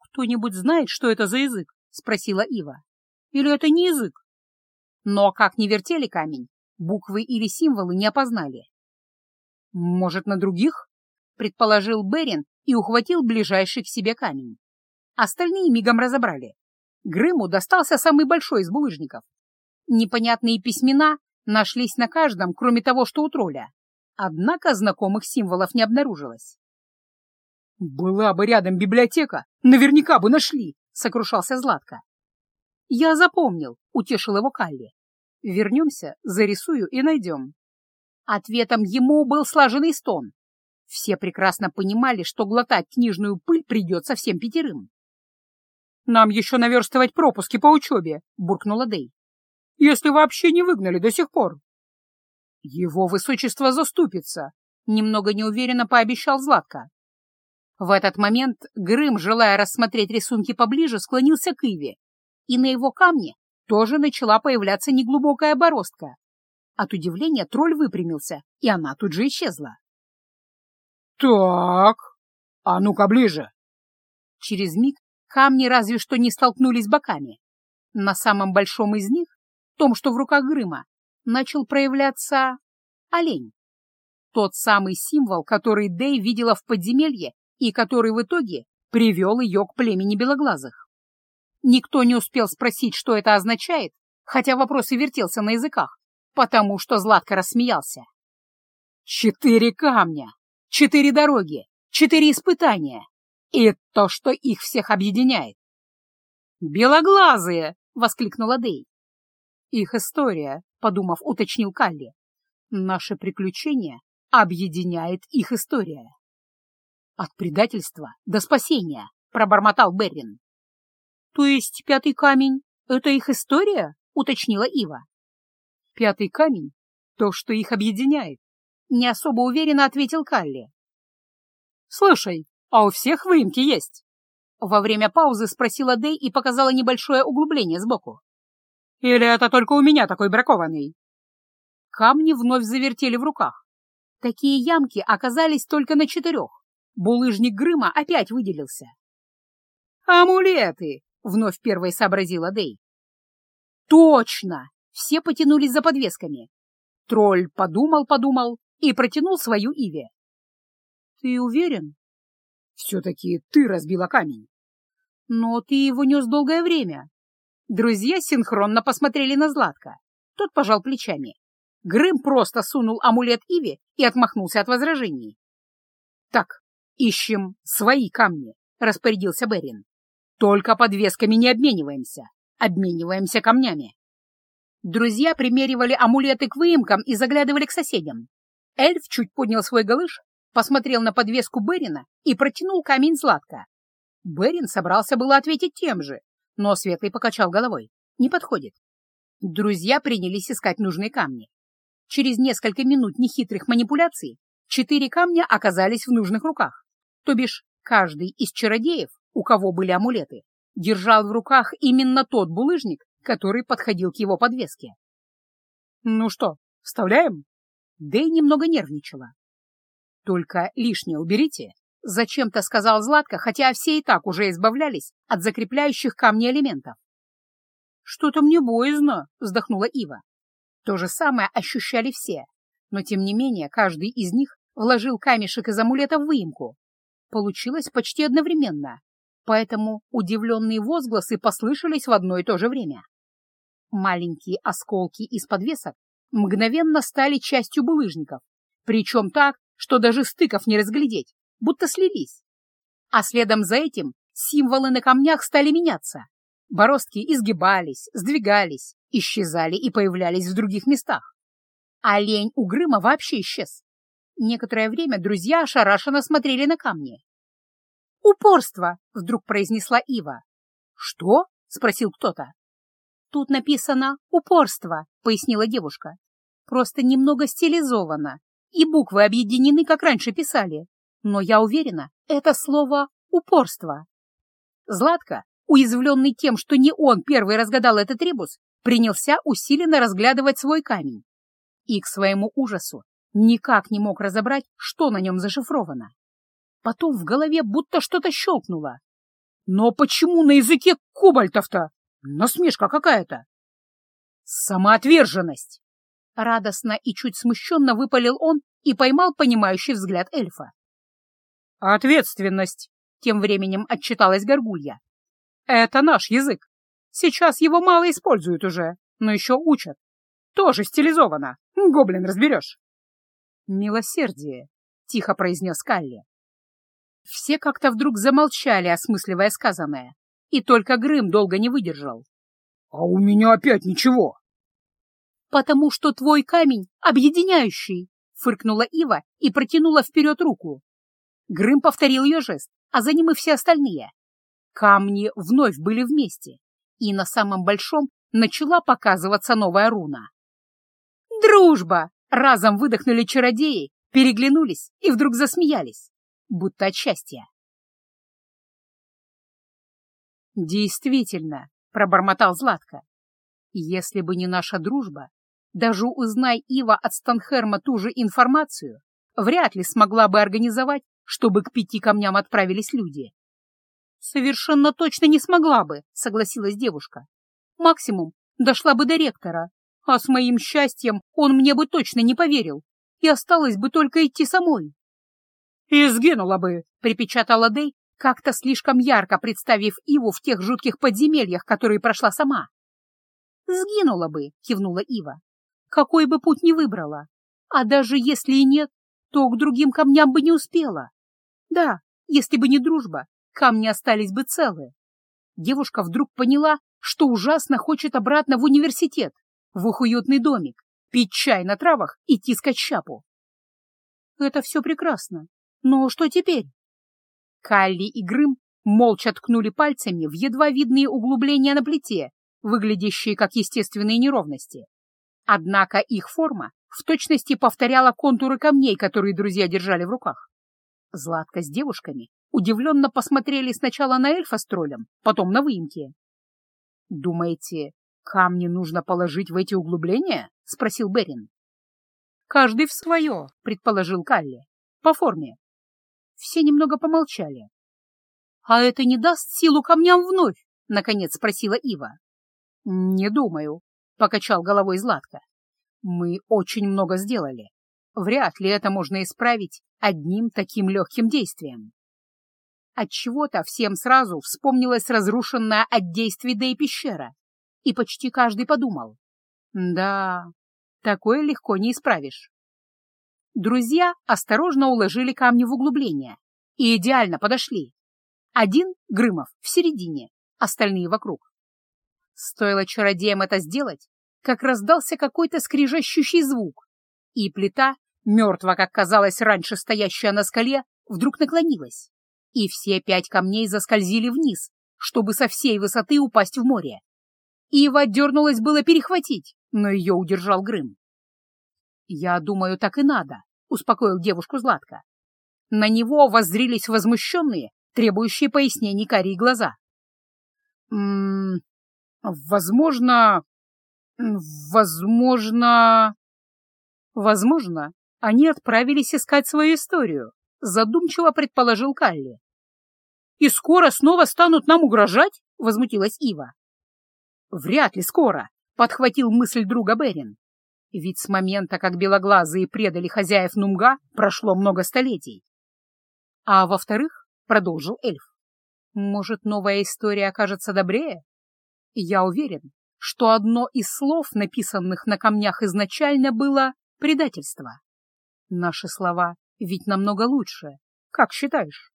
«Кто-нибудь знает, что это за язык?» — спросила Ива. «Или это не язык?» Но как ни вертели камень, буквы или символы не опознали. «Может, на других?» — предположил Берин и ухватил ближайший к себе камень. Остальные мигом разобрали. Грыму достался самый большой из булыжников. Непонятные письмена нашлись на каждом, кроме того, что у тролля. Однако знакомых символов не обнаружилось. «Была бы рядом библиотека, наверняка бы нашли!» — сокрушался Златко. «Я запомнил», — утешил его Калли. «Вернемся, зарисую и найдем». Ответом ему был слаженный стон. Все прекрасно понимали, что глотать книжную пыль придется всем пятерым. «Нам еще наверстывать пропуски по учебе», — буркнула Дэй. «Если вообще не выгнали до сих пор». «Его высочество заступится», — немного неуверенно пообещал Златко. В этот момент Грым, желая рассмотреть рисунки поближе, склонился к Иве, и на его камне тоже начала появляться неглубокая бороздка. От удивления тролль выпрямился, и она тут же исчезла. «Так, а ну-ка ближе!» Через миг камни разве что не столкнулись боками. На самом большом из них, том, что в руках Грыма, начал проявляться олень. Тот самый символ, который Дэй видела в подземелье и который в итоге привел ее к племени белоглазых. Никто не успел спросить, что это означает, хотя вопрос и вертелся на языках, потому что Златко рассмеялся. Четыре камня, четыре дороги, четыре испытания и то, что их всех объединяет. «Белоглазые!» — воскликнула Дэй. «Их история», — подумав, уточнил Калли. «Наше приключение объединяет их история». «От предательства до спасения», — пробормотал Беррин. «То есть пятый камень — это их история?» — уточнила Ива. «Пятый камень — то, что их объединяет», — не особо уверенно ответил Калли. «Слушай, а у всех выемки есть?» Во время паузы спросила Дэй и показала небольшое углубление сбоку. «Или это только у меня такой бракованный?» Камни вновь завертели в руках. Такие ямки оказались только на четырех. Булыжник Грыма опять выделился. «Амулеты!» — вновь первой сообразила Дэй. «Точно!» — все потянулись за подвесками. Тролль подумал-подумал и протянул свою Иве. «Ты уверен?» «Все-таки ты разбила камень». «Но ты его нес долгое время». Друзья синхронно посмотрели на Златка. Тот пожал плечами. Грым просто сунул амулет Иве и отмахнулся от возражений. «Так, «Ищем свои камни», — распорядился Берин. «Только подвесками не обмениваемся, обмениваемся камнями». Друзья примеривали амулеты к выемкам и заглядывали к соседям. Эльф чуть поднял свой галыш, посмотрел на подвеску Берина и протянул камень Златка. Берин собрался было ответить тем же, но Светлый покачал головой. Не подходит. Друзья принялись искать нужные камни. Через несколько минут нехитрых манипуляций четыре камня оказались в нужных руках. То бишь, каждый из чародеев, у кого были амулеты, держал в руках именно тот булыжник, который подходил к его подвеске. «Ну что, вставляем?» Дэй немного нервничала. «Только лишнее уберите», — зачем-то сказал Златко, хотя все и так уже избавлялись от закрепляющих камни элементов. «Что-то мне боязно», — вздохнула Ива. То же самое ощущали все, но тем не менее каждый из них вложил камешек из амулета в выемку, Получилось почти одновременно, поэтому удивленные возгласы послышались в одно и то же время. Маленькие осколки из подвесок мгновенно стали частью булыжников, причем так, что даже стыков не разглядеть, будто слились. А следом за этим символы на камнях стали меняться. Бороздки изгибались, сдвигались, исчезали и появлялись в других местах. Олень у Грыма вообще исчез. Некоторое время друзья ошарашенно смотрели на камни. «Упорство!» — вдруг произнесла Ива. «Что?» — спросил кто-то. «Тут написано «упорство», — пояснила девушка. «Просто немного стилизовано, и буквы объединены, как раньше писали. Но я уверена, это слово «упорство». Златко, уязвленный тем, что не он первый разгадал этот ребус, принялся усиленно разглядывать свой камень. И к своему ужасу никак не мог разобрать, что на нем зашифровано. Потом в голове будто что-то щелкнуло. Но почему на языке кобальтов-то? Насмешка какая-то. Самоотверженность! Радостно и чуть смущенно выпалил он и поймал понимающий взгляд эльфа. «Ответственность!» — тем временем отчиталась Горгулья. «Это наш язык. Сейчас его мало используют уже, но еще учат. Тоже стилизовано. Гоблин разберешь». «Милосердие», — тихо произнес Калли. Все как-то вдруг замолчали, осмысливая сказанное, и только Грым долго не выдержал. «А у меня опять ничего!» «Потому что твой камень объединяющий!» — фыркнула Ива и протянула вперед руку. Грым повторил ее жест, а за ним и все остальные. Камни вновь были вместе, и на самом большом начала показываться новая руна. «Дружба!» — разом выдохнули чародеи, переглянулись и вдруг засмеялись, будто от счастья. «Действительно», — пробормотал Златко, — «если бы не наша дружба, даже узнай Ива от Станхерма ту же информацию, вряд ли смогла бы организовать, чтобы к пяти камням отправились люди». «Совершенно точно не смогла бы», — согласилась девушка. «Максимум дошла бы до ректора, а с моим счастьем он мне бы точно не поверил, и осталось бы только идти самой». «И сгинула бы», — припечатала Дэй, как-то слишком ярко представив Иву в тех жутких подземельях, которые прошла сама. «Сгинула бы», — кивнула Ива. «Какой бы путь ни выбрала. А даже если и нет, то к другим камням бы не успела. Да, если бы не дружба, камни остались бы целы». Девушка вдруг поняла, что ужасно хочет обратно в университет, в их уютный домик, пить чай на травах и тискать щапу. «Это все прекрасно. Но что теперь?» Калли и Грым молча ткнули пальцами в едва видные углубления на плите, выглядящие как естественные неровности. Однако их форма в точности повторяла контуры камней, которые друзья держали в руках. Златка с девушками удивленно посмотрели сначала на эльфа с троллем, потом на выемки. «Думаете, камни нужно положить в эти углубления?» — спросил Берин. «Каждый в свое», — предположил Калли. «По форме. Все немного помолчали. «А это не даст силу камням вновь?» — наконец спросила Ива. «Не думаю», — покачал головой Златка. «Мы очень много сделали. Вряд ли это можно исправить одним таким легким действием». Отчего-то всем сразу вспомнилась разрушенная от действий и пещера, и почти каждый подумал. «Да, такое легко не исправишь». Друзья осторожно уложили камни в углубление и идеально подошли. Один, Грымов, в середине, остальные вокруг. Стоило чародеям это сделать, как раздался какой-то скрижащущий звук, и плита, мертва, как казалось раньше стоящая на скале, вдруг наклонилась, и все пять камней заскользили вниз, чтобы со всей высоты упасть в море. Ива дернулась было перехватить, но ее удержал Грым. «Я думаю, так и надо», — успокоил девушку Златко. На него воззрились возмущенные, требующие пояснений карие глаза. «М -м, возможно... возможно...» «Возможно, они отправились искать свою историю», — задумчиво предположил Калли. «И скоро снова станут нам угрожать?» — возмутилась Ива. «Вряд ли скоро», — подхватил мысль друга Берин. Ведь с момента, как белоглазые предали хозяев Нумга, прошло много столетий. А во-вторых, — продолжил эльф, — может, новая история окажется добрее? Я уверен, что одно из слов, написанных на камнях изначально, было предательство. Наши слова ведь намного лучше. Как считаешь?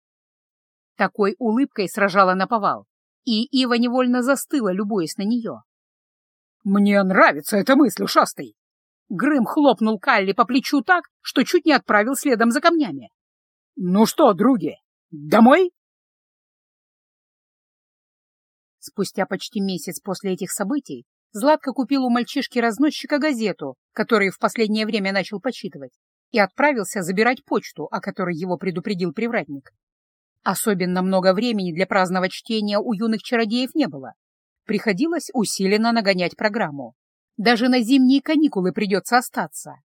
Такой улыбкой сражала наповал, и Ива невольно застыла, любуясь на нее. «Мне нравится эта мысль, ушастый!» Грым хлопнул Калли по плечу так, что чуть не отправил следом за камнями. «Ну что, други, домой?» Спустя почти месяц после этих событий Златко купил у мальчишки-разносчика газету, которую в последнее время начал почитывать, и отправился забирать почту, о которой его предупредил привратник. Особенно много времени для праздного чтения у юных чародеев не было. Приходилось усиленно нагонять программу. Даже на зимние каникулы придется остаться.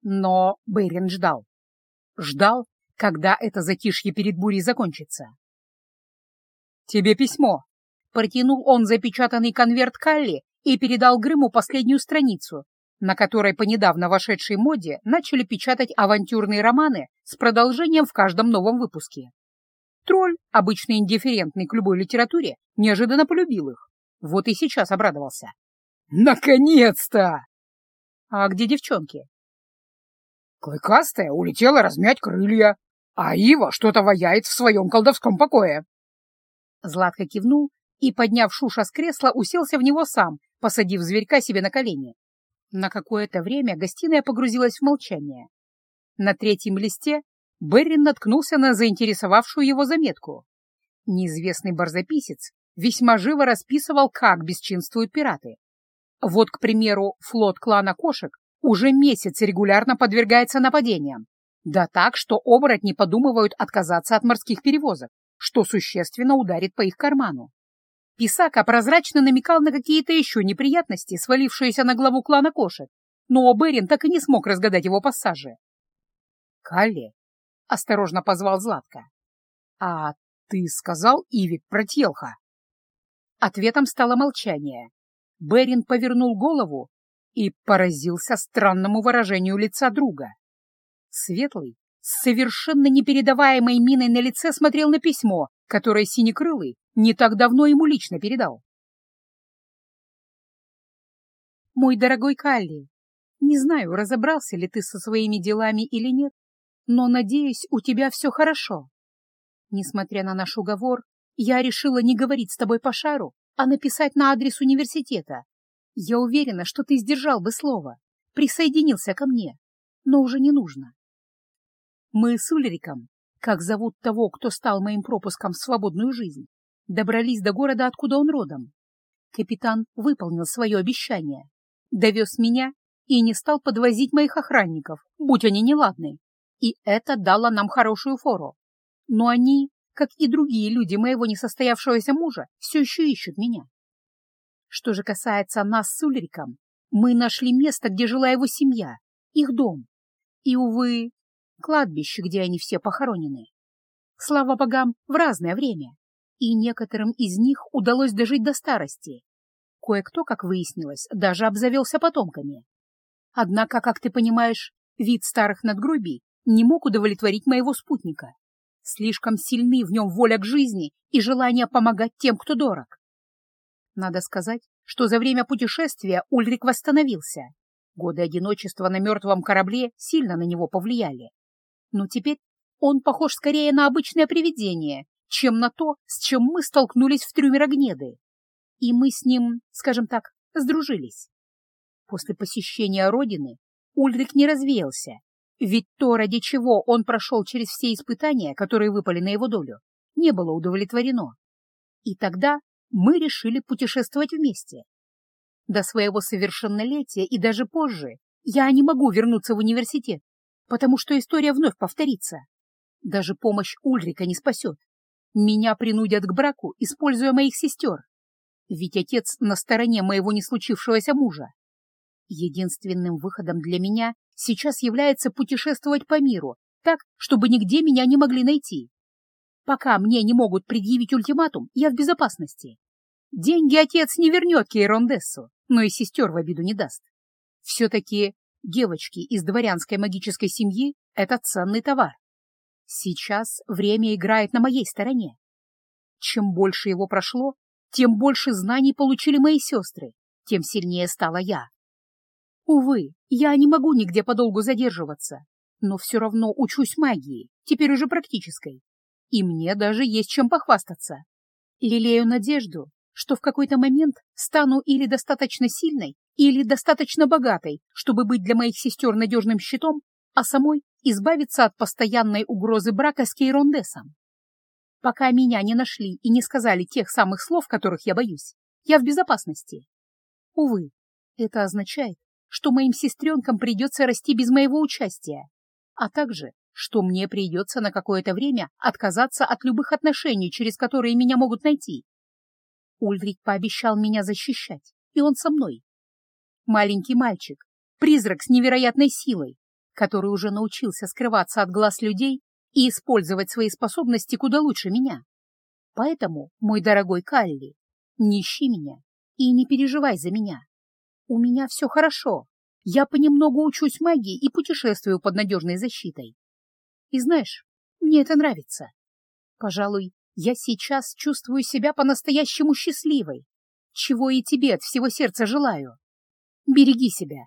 Но Берин ждал. Ждал, когда это затишье перед бурей закончится. «Тебе письмо!» Протянул он запечатанный конверт Калли и передал Грыму последнюю страницу, на которой по недавно вошедшей моде начали печатать авантюрные романы с продолжением в каждом новом выпуске. Тролль, обычно индифферентный к любой литературе, неожиданно полюбил их. Вот и сейчас обрадовался. «Наконец-то!» «А где девчонки?» Клыкастая улетела размять крылья, а Ива что-то ваяет в своем колдовском покое. Златко кивнул и, подняв Шуша с кресла, уселся в него сам, посадив зверька себе на колени. На какое-то время гостиная погрузилась в молчание. На третьем листе Беррин наткнулся на заинтересовавшую его заметку. Неизвестный барзаписец весьма живо расписывал, как бесчинствуют пираты. Вот, к примеру, флот клана кошек уже месяц регулярно подвергается нападениям. Да так, что оборотни подумывают отказаться от морских перевозок, что существенно ударит по их карману. Писака прозрачно намекал на какие-то еще неприятности, свалившиеся на главу клана кошек, но Берин так и не смог разгадать его пассажи. «Калли», — осторожно позвал Златка, — «а ты сказал Ивик про Телха?» Ответом стало молчание. Берин повернул голову и поразился странному выражению лица друга. Светлый, с совершенно непередаваемой миной на лице смотрел на письмо, которое Синекрылый не так давно ему лично передал. «Мой дорогой Калли, не знаю, разобрался ли ты со своими делами или нет, но, надеюсь, у тебя все хорошо. Несмотря на наш уговор, я решила не говорить с тобой по шару, а написать на адрес университета. Я уверена, что ты сдержал бы слово, присоединился ко мне, но уже не нужно. Мы с Ульриком, как зовут того, кто стал моим пропуском в свободную жизнь, добрались до города, откуда он родом. Капитан выполнил свое обещание, довез меня и не стал подвозить моих охранников, будь они неладны. И это дало нам хорошую фору. Но они как и другие люди моего несостоявшегося мужа, все еще ищут меня. Что же касается нас с Ульриком, мы нашли место, где жила его семья, их дом. И, увы, кладбище, где они все похоронены. Слава богам, в разное время. И некоторым из них удалось дожить до старости. Кое-кто, как выяснилось, даже обзавелся потомками. Однако, как ты понимаешь, вид старых надгробий не мог удовлетворить моего спутника. Слишком сильны в нем воля к жизни и желание помогать тем, кто дорог. Надо сказать, что за время путешествия Ульрик восстановился. Годы одиночества на мертвом корабле сильно на него повлияли. Но теперь он похож скорее на обычное привидение, чем на то, с чем мы столкнулись в трюме Рогнеды. И мы с ним, скажем так, сдружились. После посещения родины Ульрик не развеялся, ведь то, ради чего он прошел через все испытания, которые выпали на его долю, не было удовлетворено. И тогда мы решили путешествовать вместе. До своего совершеннолетия и даже позже я не могу вернуться в университет, потому что история вновь повторится. Даже помощь Ульрика не спасет. Меня принудят к браку, используя моих сестер. Ведь отец на стороне моего не случившегося мужа. Единственным выходом для меня сейчас является путешествовать по миру, так, чтобы нигде меня не могли найти. Пока мне не могут предъявить ультиматум, я в безопасности. Деньги отец не вернет Кейрондессу, но и сестер в обиду не даст. Все-таки девочки из дворянской магической семьи — это ценный товар. Сейчас время играет на моей стороне. Чем больше его прошло, тем больше знаний получили мои сестры, тем сильнее стала я. Увы, я не могу нигде подолгу задерживаться, но все равно учусь магии, теперь уже практической. И мне даже есть чем похвастаться. Лелею надежду, что в какой-то момент стану или достаточно сильной, или достаточно богатой, чтобы быть для моих сестер надежным щитом, а самой избавиться от постоянной угрозы брака с Кейрондесом. Пока меня не нашли и не сказали тех самых слов, которых я боюсь, я в безопасности. Увы, это означает, что моим сестренкам придется расти без моего участия, а также, что мне придется на какое-то время отказаться от любых отношений, через которые меня могут найти. Ульрик пообещал меня защищать, и он со мной. Маленький мальчик, призрак с невероятной силой, который уже научился скрываться от глаз людей и использовать свои способности куда лучше меня. Поэтому, мой дорогой Калли, не ищи меня И не переживай за меня. У меня все хорошо. Я понемногу учусь магии и путешествую под надежной защитой. И знаешь, мне это нравится. Пожалуй, я сейчас чувствую себя по-настоящему счастливой, чего и тебе от всего сердца желаю. Береги себя.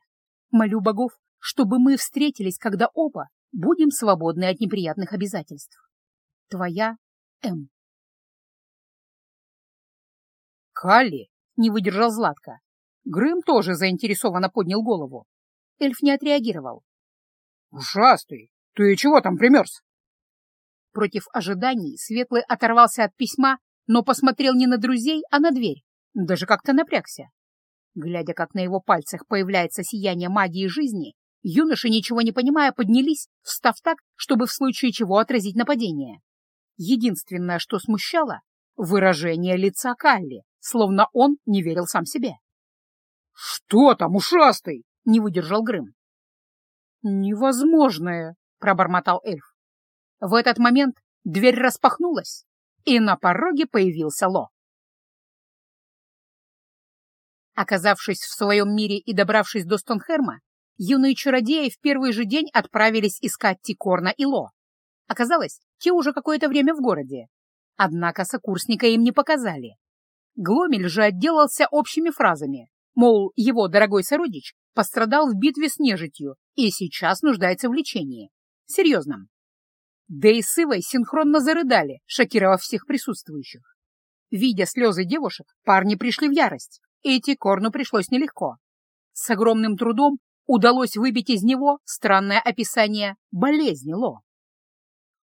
Молю богов, чтобы мы встретились, когда оба будем свободны от неприятных обязательств. Твоя М. Калли не выдержал Златка. Грым тоже заинтересованно поднял голову. Эльф не отреагировал. «Ужасный! Ты чего там примерз?» Против ожиданий Светлый оторвался от письма, но посмотрел не на друзей, а на дверь. Даже как-то напрягся. Глядя, как на его пальцах появляется сияние магии жизни, юноши, ничего не понимая, поднялись, встав так, чтобы в случае чего отразить нападение. Единственное, что смущало — выражение лица Калли, словно он не верил сам себе. «Что там, ушастый?» — не выдержал Грым. «Невозможное!» — пробормотал эльф. В этот момент дверь распахнулась, и на пороге появился Ло. Оказавшись в своем мире и добравшись до Стонхерма, юные чародеи в первый же день отправились искать Тикорна и Ло. Оказалось, те уже какое-то время в городе. Однако сокурсника им не показали. Гломель же отделался общими фразами, мол, его дорогой сородич пострадал в битве с нежитью и сейчас нуждается в лечении. Серьезном. Да и с Ивой синхронно зарыдали, шокировав всех присутствующих. Видя слезы девушек, парни пришли в ярость. Идти Корну пришлось нелегко. С огромным трудом удалось выбить из него странное описание болезни Ло.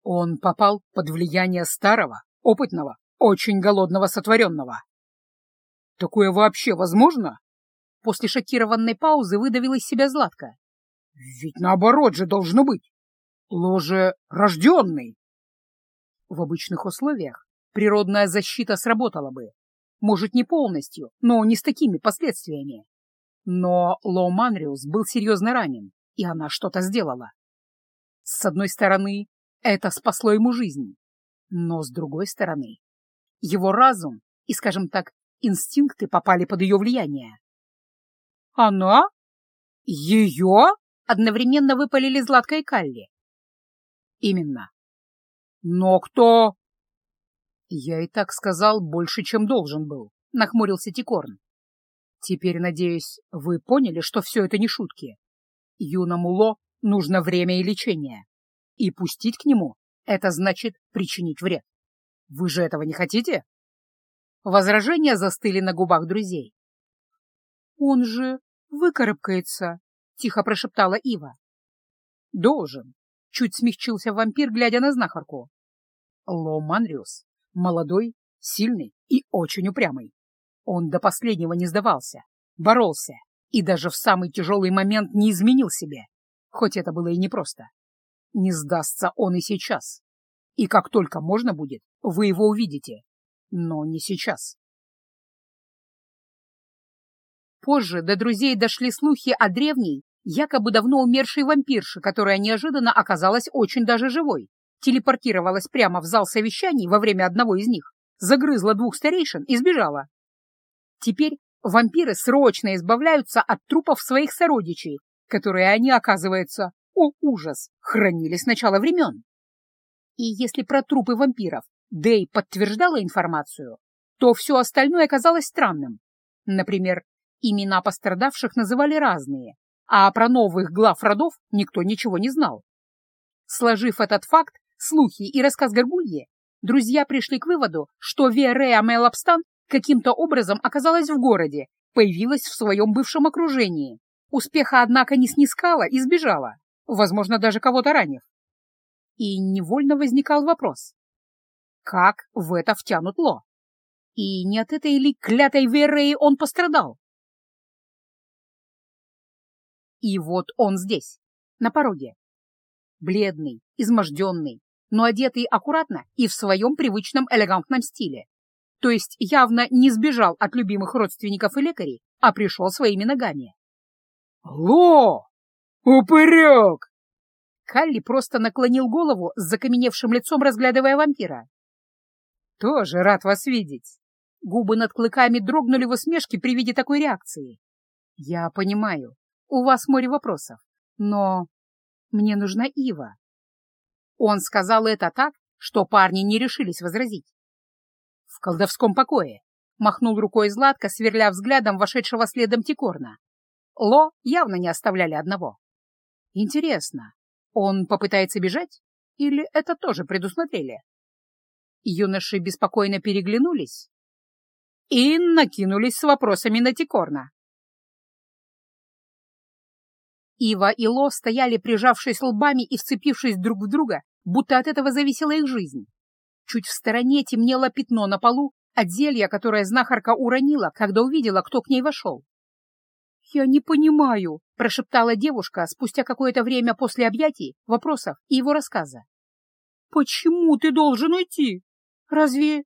Он попал под влияние старого, опытного, очень голодного сотворенного. Такое вообще возможно? После шокированной паузы выдавил из себя Златка. Ведь наоборот же должно быть. Ложе рожденный. В обычных условиях природная защита сработала бы, может, не полностью, но не с такими последствиями. Но Лоу Манриус был серьезно ранен, и она что-то сделала. С одной стороны, это спасло ему жизнь, но с другой стороны, его разум и, скажем так, инстинкты попали под ее влияние. «Она? Ее?» — одновременно выпалили Златка и Калли. «Именно. Но кто?» «Я и так сказал больше, чем должен был», — нахмурился Тикорн. «Теперь, надеюсь, вы поняли, что все это не шутки. Юному Ло нужно время и лечение. И пустить к нему — это значит причинить вред. Вы же этого не хотите?» Возражения застыли на губах друзей. «Он же выкарабкается», — тихо прошептала Ива. «Должен», — чуть смягчился вампир, глядя на знахарку. Ло Манриус Молодой, сильный и очень упрямый. Он до последнего не сдавался, боролся и даже в самый тяжелый момент не изменил себе, хоть это было и непросто. Не сдастся он и сейчас. И как только можно будет, вы его увидите. Но не сейчас. Позже до друзей дошли слухи о древней, якобы давно умершей вампирше, которая неожиданно оказалась очень даже живой телепортировалась прямо в зал совещаний во время одного из них, загрызла двух старейшин и сбежала. Теперь вампиры срочно избавляются от трупов своих сородичей, которые они, оказывается, о ужас, хранили с начала времен. И если про трупы вампиров Дэй подтверждала информацию, то все остальное оказалось странным. Например, имена пострадавших называли разные, а про новых глав родов никто ничего не знал. Сложив этот факт, слухи и рассказ Горгульи, друзья пришли к выводу, что Верея Мелапстан каким-то образом оказалась в городе, появилась в своем бывшем окружении. Успеха, однако, не снискала и сбежала, возможно, даже кого-то ранив. И невольно возникал вопрос. Как в это втянут Ло? И не от этой ли клятой Вереи он пострадал? И вот он здесь, на пороге. Бледный, изможденный, но одетый аккуратно и в своем привычном элегантном стиле. То есть явно не сбежал от любимых родственников и лекарей, а пришел своими ногами. «Ло! Упырек!» Калли просто наклонил голову с закаменевшим лицом, разглядывая вампира. «Тоже рад вас видеть. Губы над клыками дрогнули в усмешке при виде такой реакции. «Я понимаю, у вас море вопросов, но мне нужна Ива». Он сказал это так, что парни не решились возразить. «В колдовском покое», — махнул рукой Златко, сверля взглядом вошедшего следом Тикорна. Ло явно не оставляли одного. «Интересно, он попытается бежать? Или это тоже предусмотрели?» Юноши беспокойно переглянулись и накинулись с вопросами на Тикорна. Ива и Ло стояли, прижавшись лбами и вцепившись друг в друга, будто от этого зависела их жизнь. Чуть в стороне темнело пятно на полу от зелья, которое знахарка уронила, когда увидела, кто к ней вошел. «Я не понимаю», — прошептала девушка спустя какое-то время после объятий, вопросов и его рассказа. «Почему ты должен уйти? Разве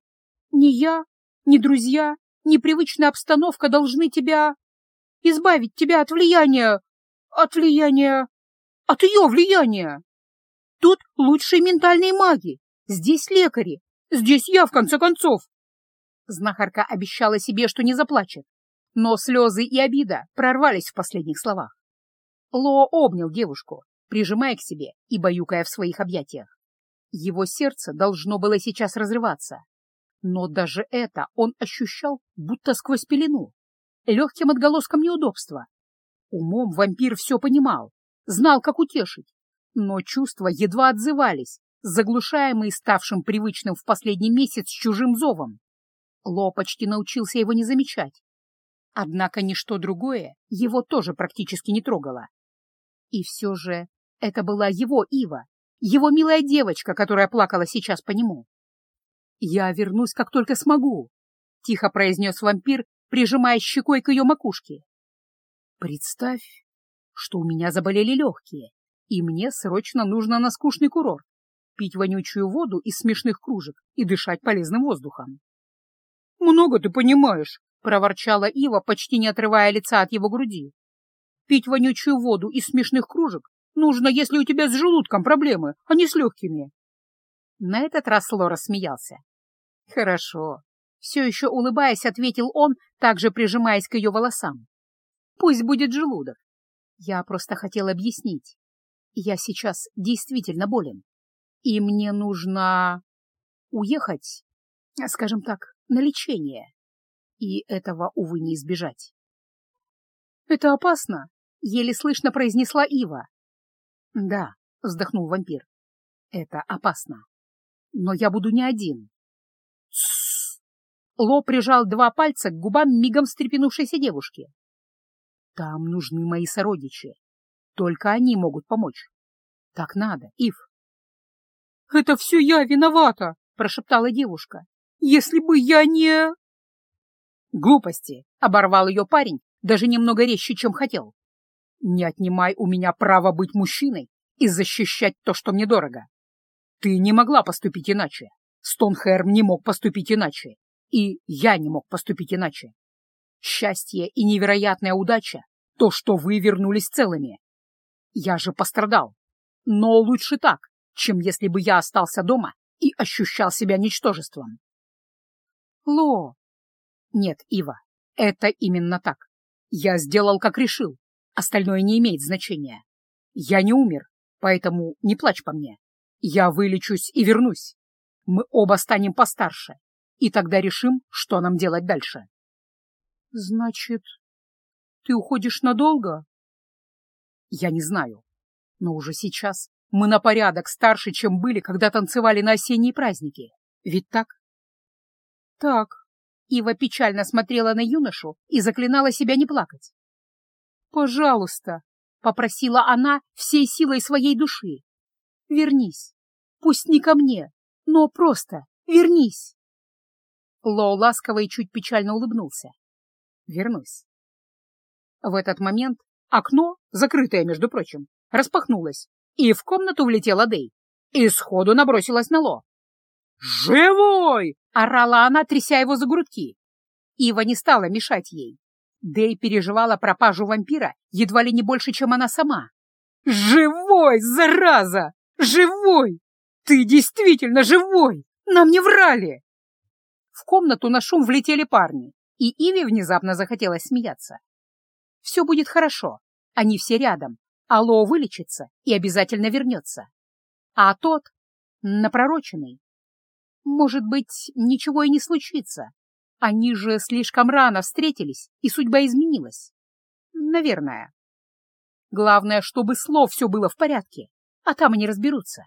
не я, ни друзья, ни привычная обстановка должны тебя... избавить тебя от влияния... от влияния... от ее влияния? Тут лучшие ментальные маги, здесь лекари, здесь я, в конце концов. Знахарка обещала себе, что не заплачет, но слезы и обида прорвались в последних словах. Ло обнял девушку, прижимая к себе и баюкая в своих объятиях. Его сердце должно было сейчас разрываться. Но даже это он ощущал будто сквозь пелену, легким отголоском неудобства. Умом вампир все понимал, знал, как утешить, но чувства едва отзывались, заглушаемые ставшим привычным в последний месяц чужим зовом. Ло почти научился его не замечать. Однако ничто другое его тоже практически не трогало. И все же это была его Ива, его милая девочка, которая плакала сейчас по нему. «Я вернусь, как только смогу», — тихо произнес вампир, прижимая щекой к ее макушке. «Представь, что у меня заболели легкие, и мне срочно нужно на скучный курорт, пить вонючую воду из смешных кружек и дышать полезным воздухом». «Много ты понимаешь», — проворчала Ива, почти не отрывая лица от его груди. «Пить вонючую воду из смешных кружек нужно, если у тебя с желудком проблемы, а не с легкими». На этот раз Лора смеялся. «Хорошо». Все еще улыбаясь, ответил он, также прижимаясь к ее волосам. «Пусть будет желудок. Я просто хотел объяснить. Я сейчас действительно болен, и мне нужно уехать, скажем так, на лечение, и этого, увы, не избежать». «Это опасно», — еле слышно произнесла Ива. «Да», — вздохнул вампир, — «это опасно. Но я буду не один. Ло прижал два пальца к губам мигом встрепенувшейся девушки. «Там нужны мои сородичи. Только они могут помочь. Так надо, Ив». «Это все я виновата!» — прошептала девушка. «Если бы я не...» «Глупости!» — оборвал ее парень, даже немного резче, чем хотел. «Не отнимай у меня право быть мужчиной и защищать то, что мне дорого. Ты не могла поступить иначе. Стонхерм не мог поступить иначе. И я не мог поступить иначе. Счастье и невероятная удача — то, что вы вернулись целыми. Я же пострадал. Но лучше так, чем если бы я остался дома и ощущал себя ничтожеством. Ло. Нет, Ива, это именно так. Я сделал, как решил. Остальное не имеет значения. Я не умер, поэтому не плачь по мне. Я вылечусь и вернусь. Мы оба станем постарше, и тогда решим, что нам делать дальше. — Значит, ты уходишь надолго? — Я не знаю, но уже сейчас мы на порядок старше, чем были, когда танцевали на осенние праздники. Ведь так? — Так. Ива печально смотрела на юношу и заклинала себя не плакать. «Пожалуйста», — попросила она всей силой своей души, — «вернись, пусть не ко мне, но просто вернись. Лоу ласково и чуть печально улыбнулся. Вернусь. В этот момент окно, закрытое, между прочим, распахнулось, и в комнату влетела Дэй. И сходу набросилась на Ло. «Живой!» — орала она, тряся его за грудки. Ива не стала мешать ей. Дэй переживала пропажу вампира едва ли не больше, чем она сама. «Живой, зараза! Живой! Ты действительно живой! Нам не врали!» В комнату на шум влетели парни, и Иве внезапно захотелось смеяться. Все будет хорошо, они все рядом, Алло вылечится и обязательно вернется. А тот, напророченный, может быть, ничего и не случится. Они же слишком рано встретились, и судьба изменилась. Наверное. Главное, чтобы слов все было в порядке, а там они разберутся.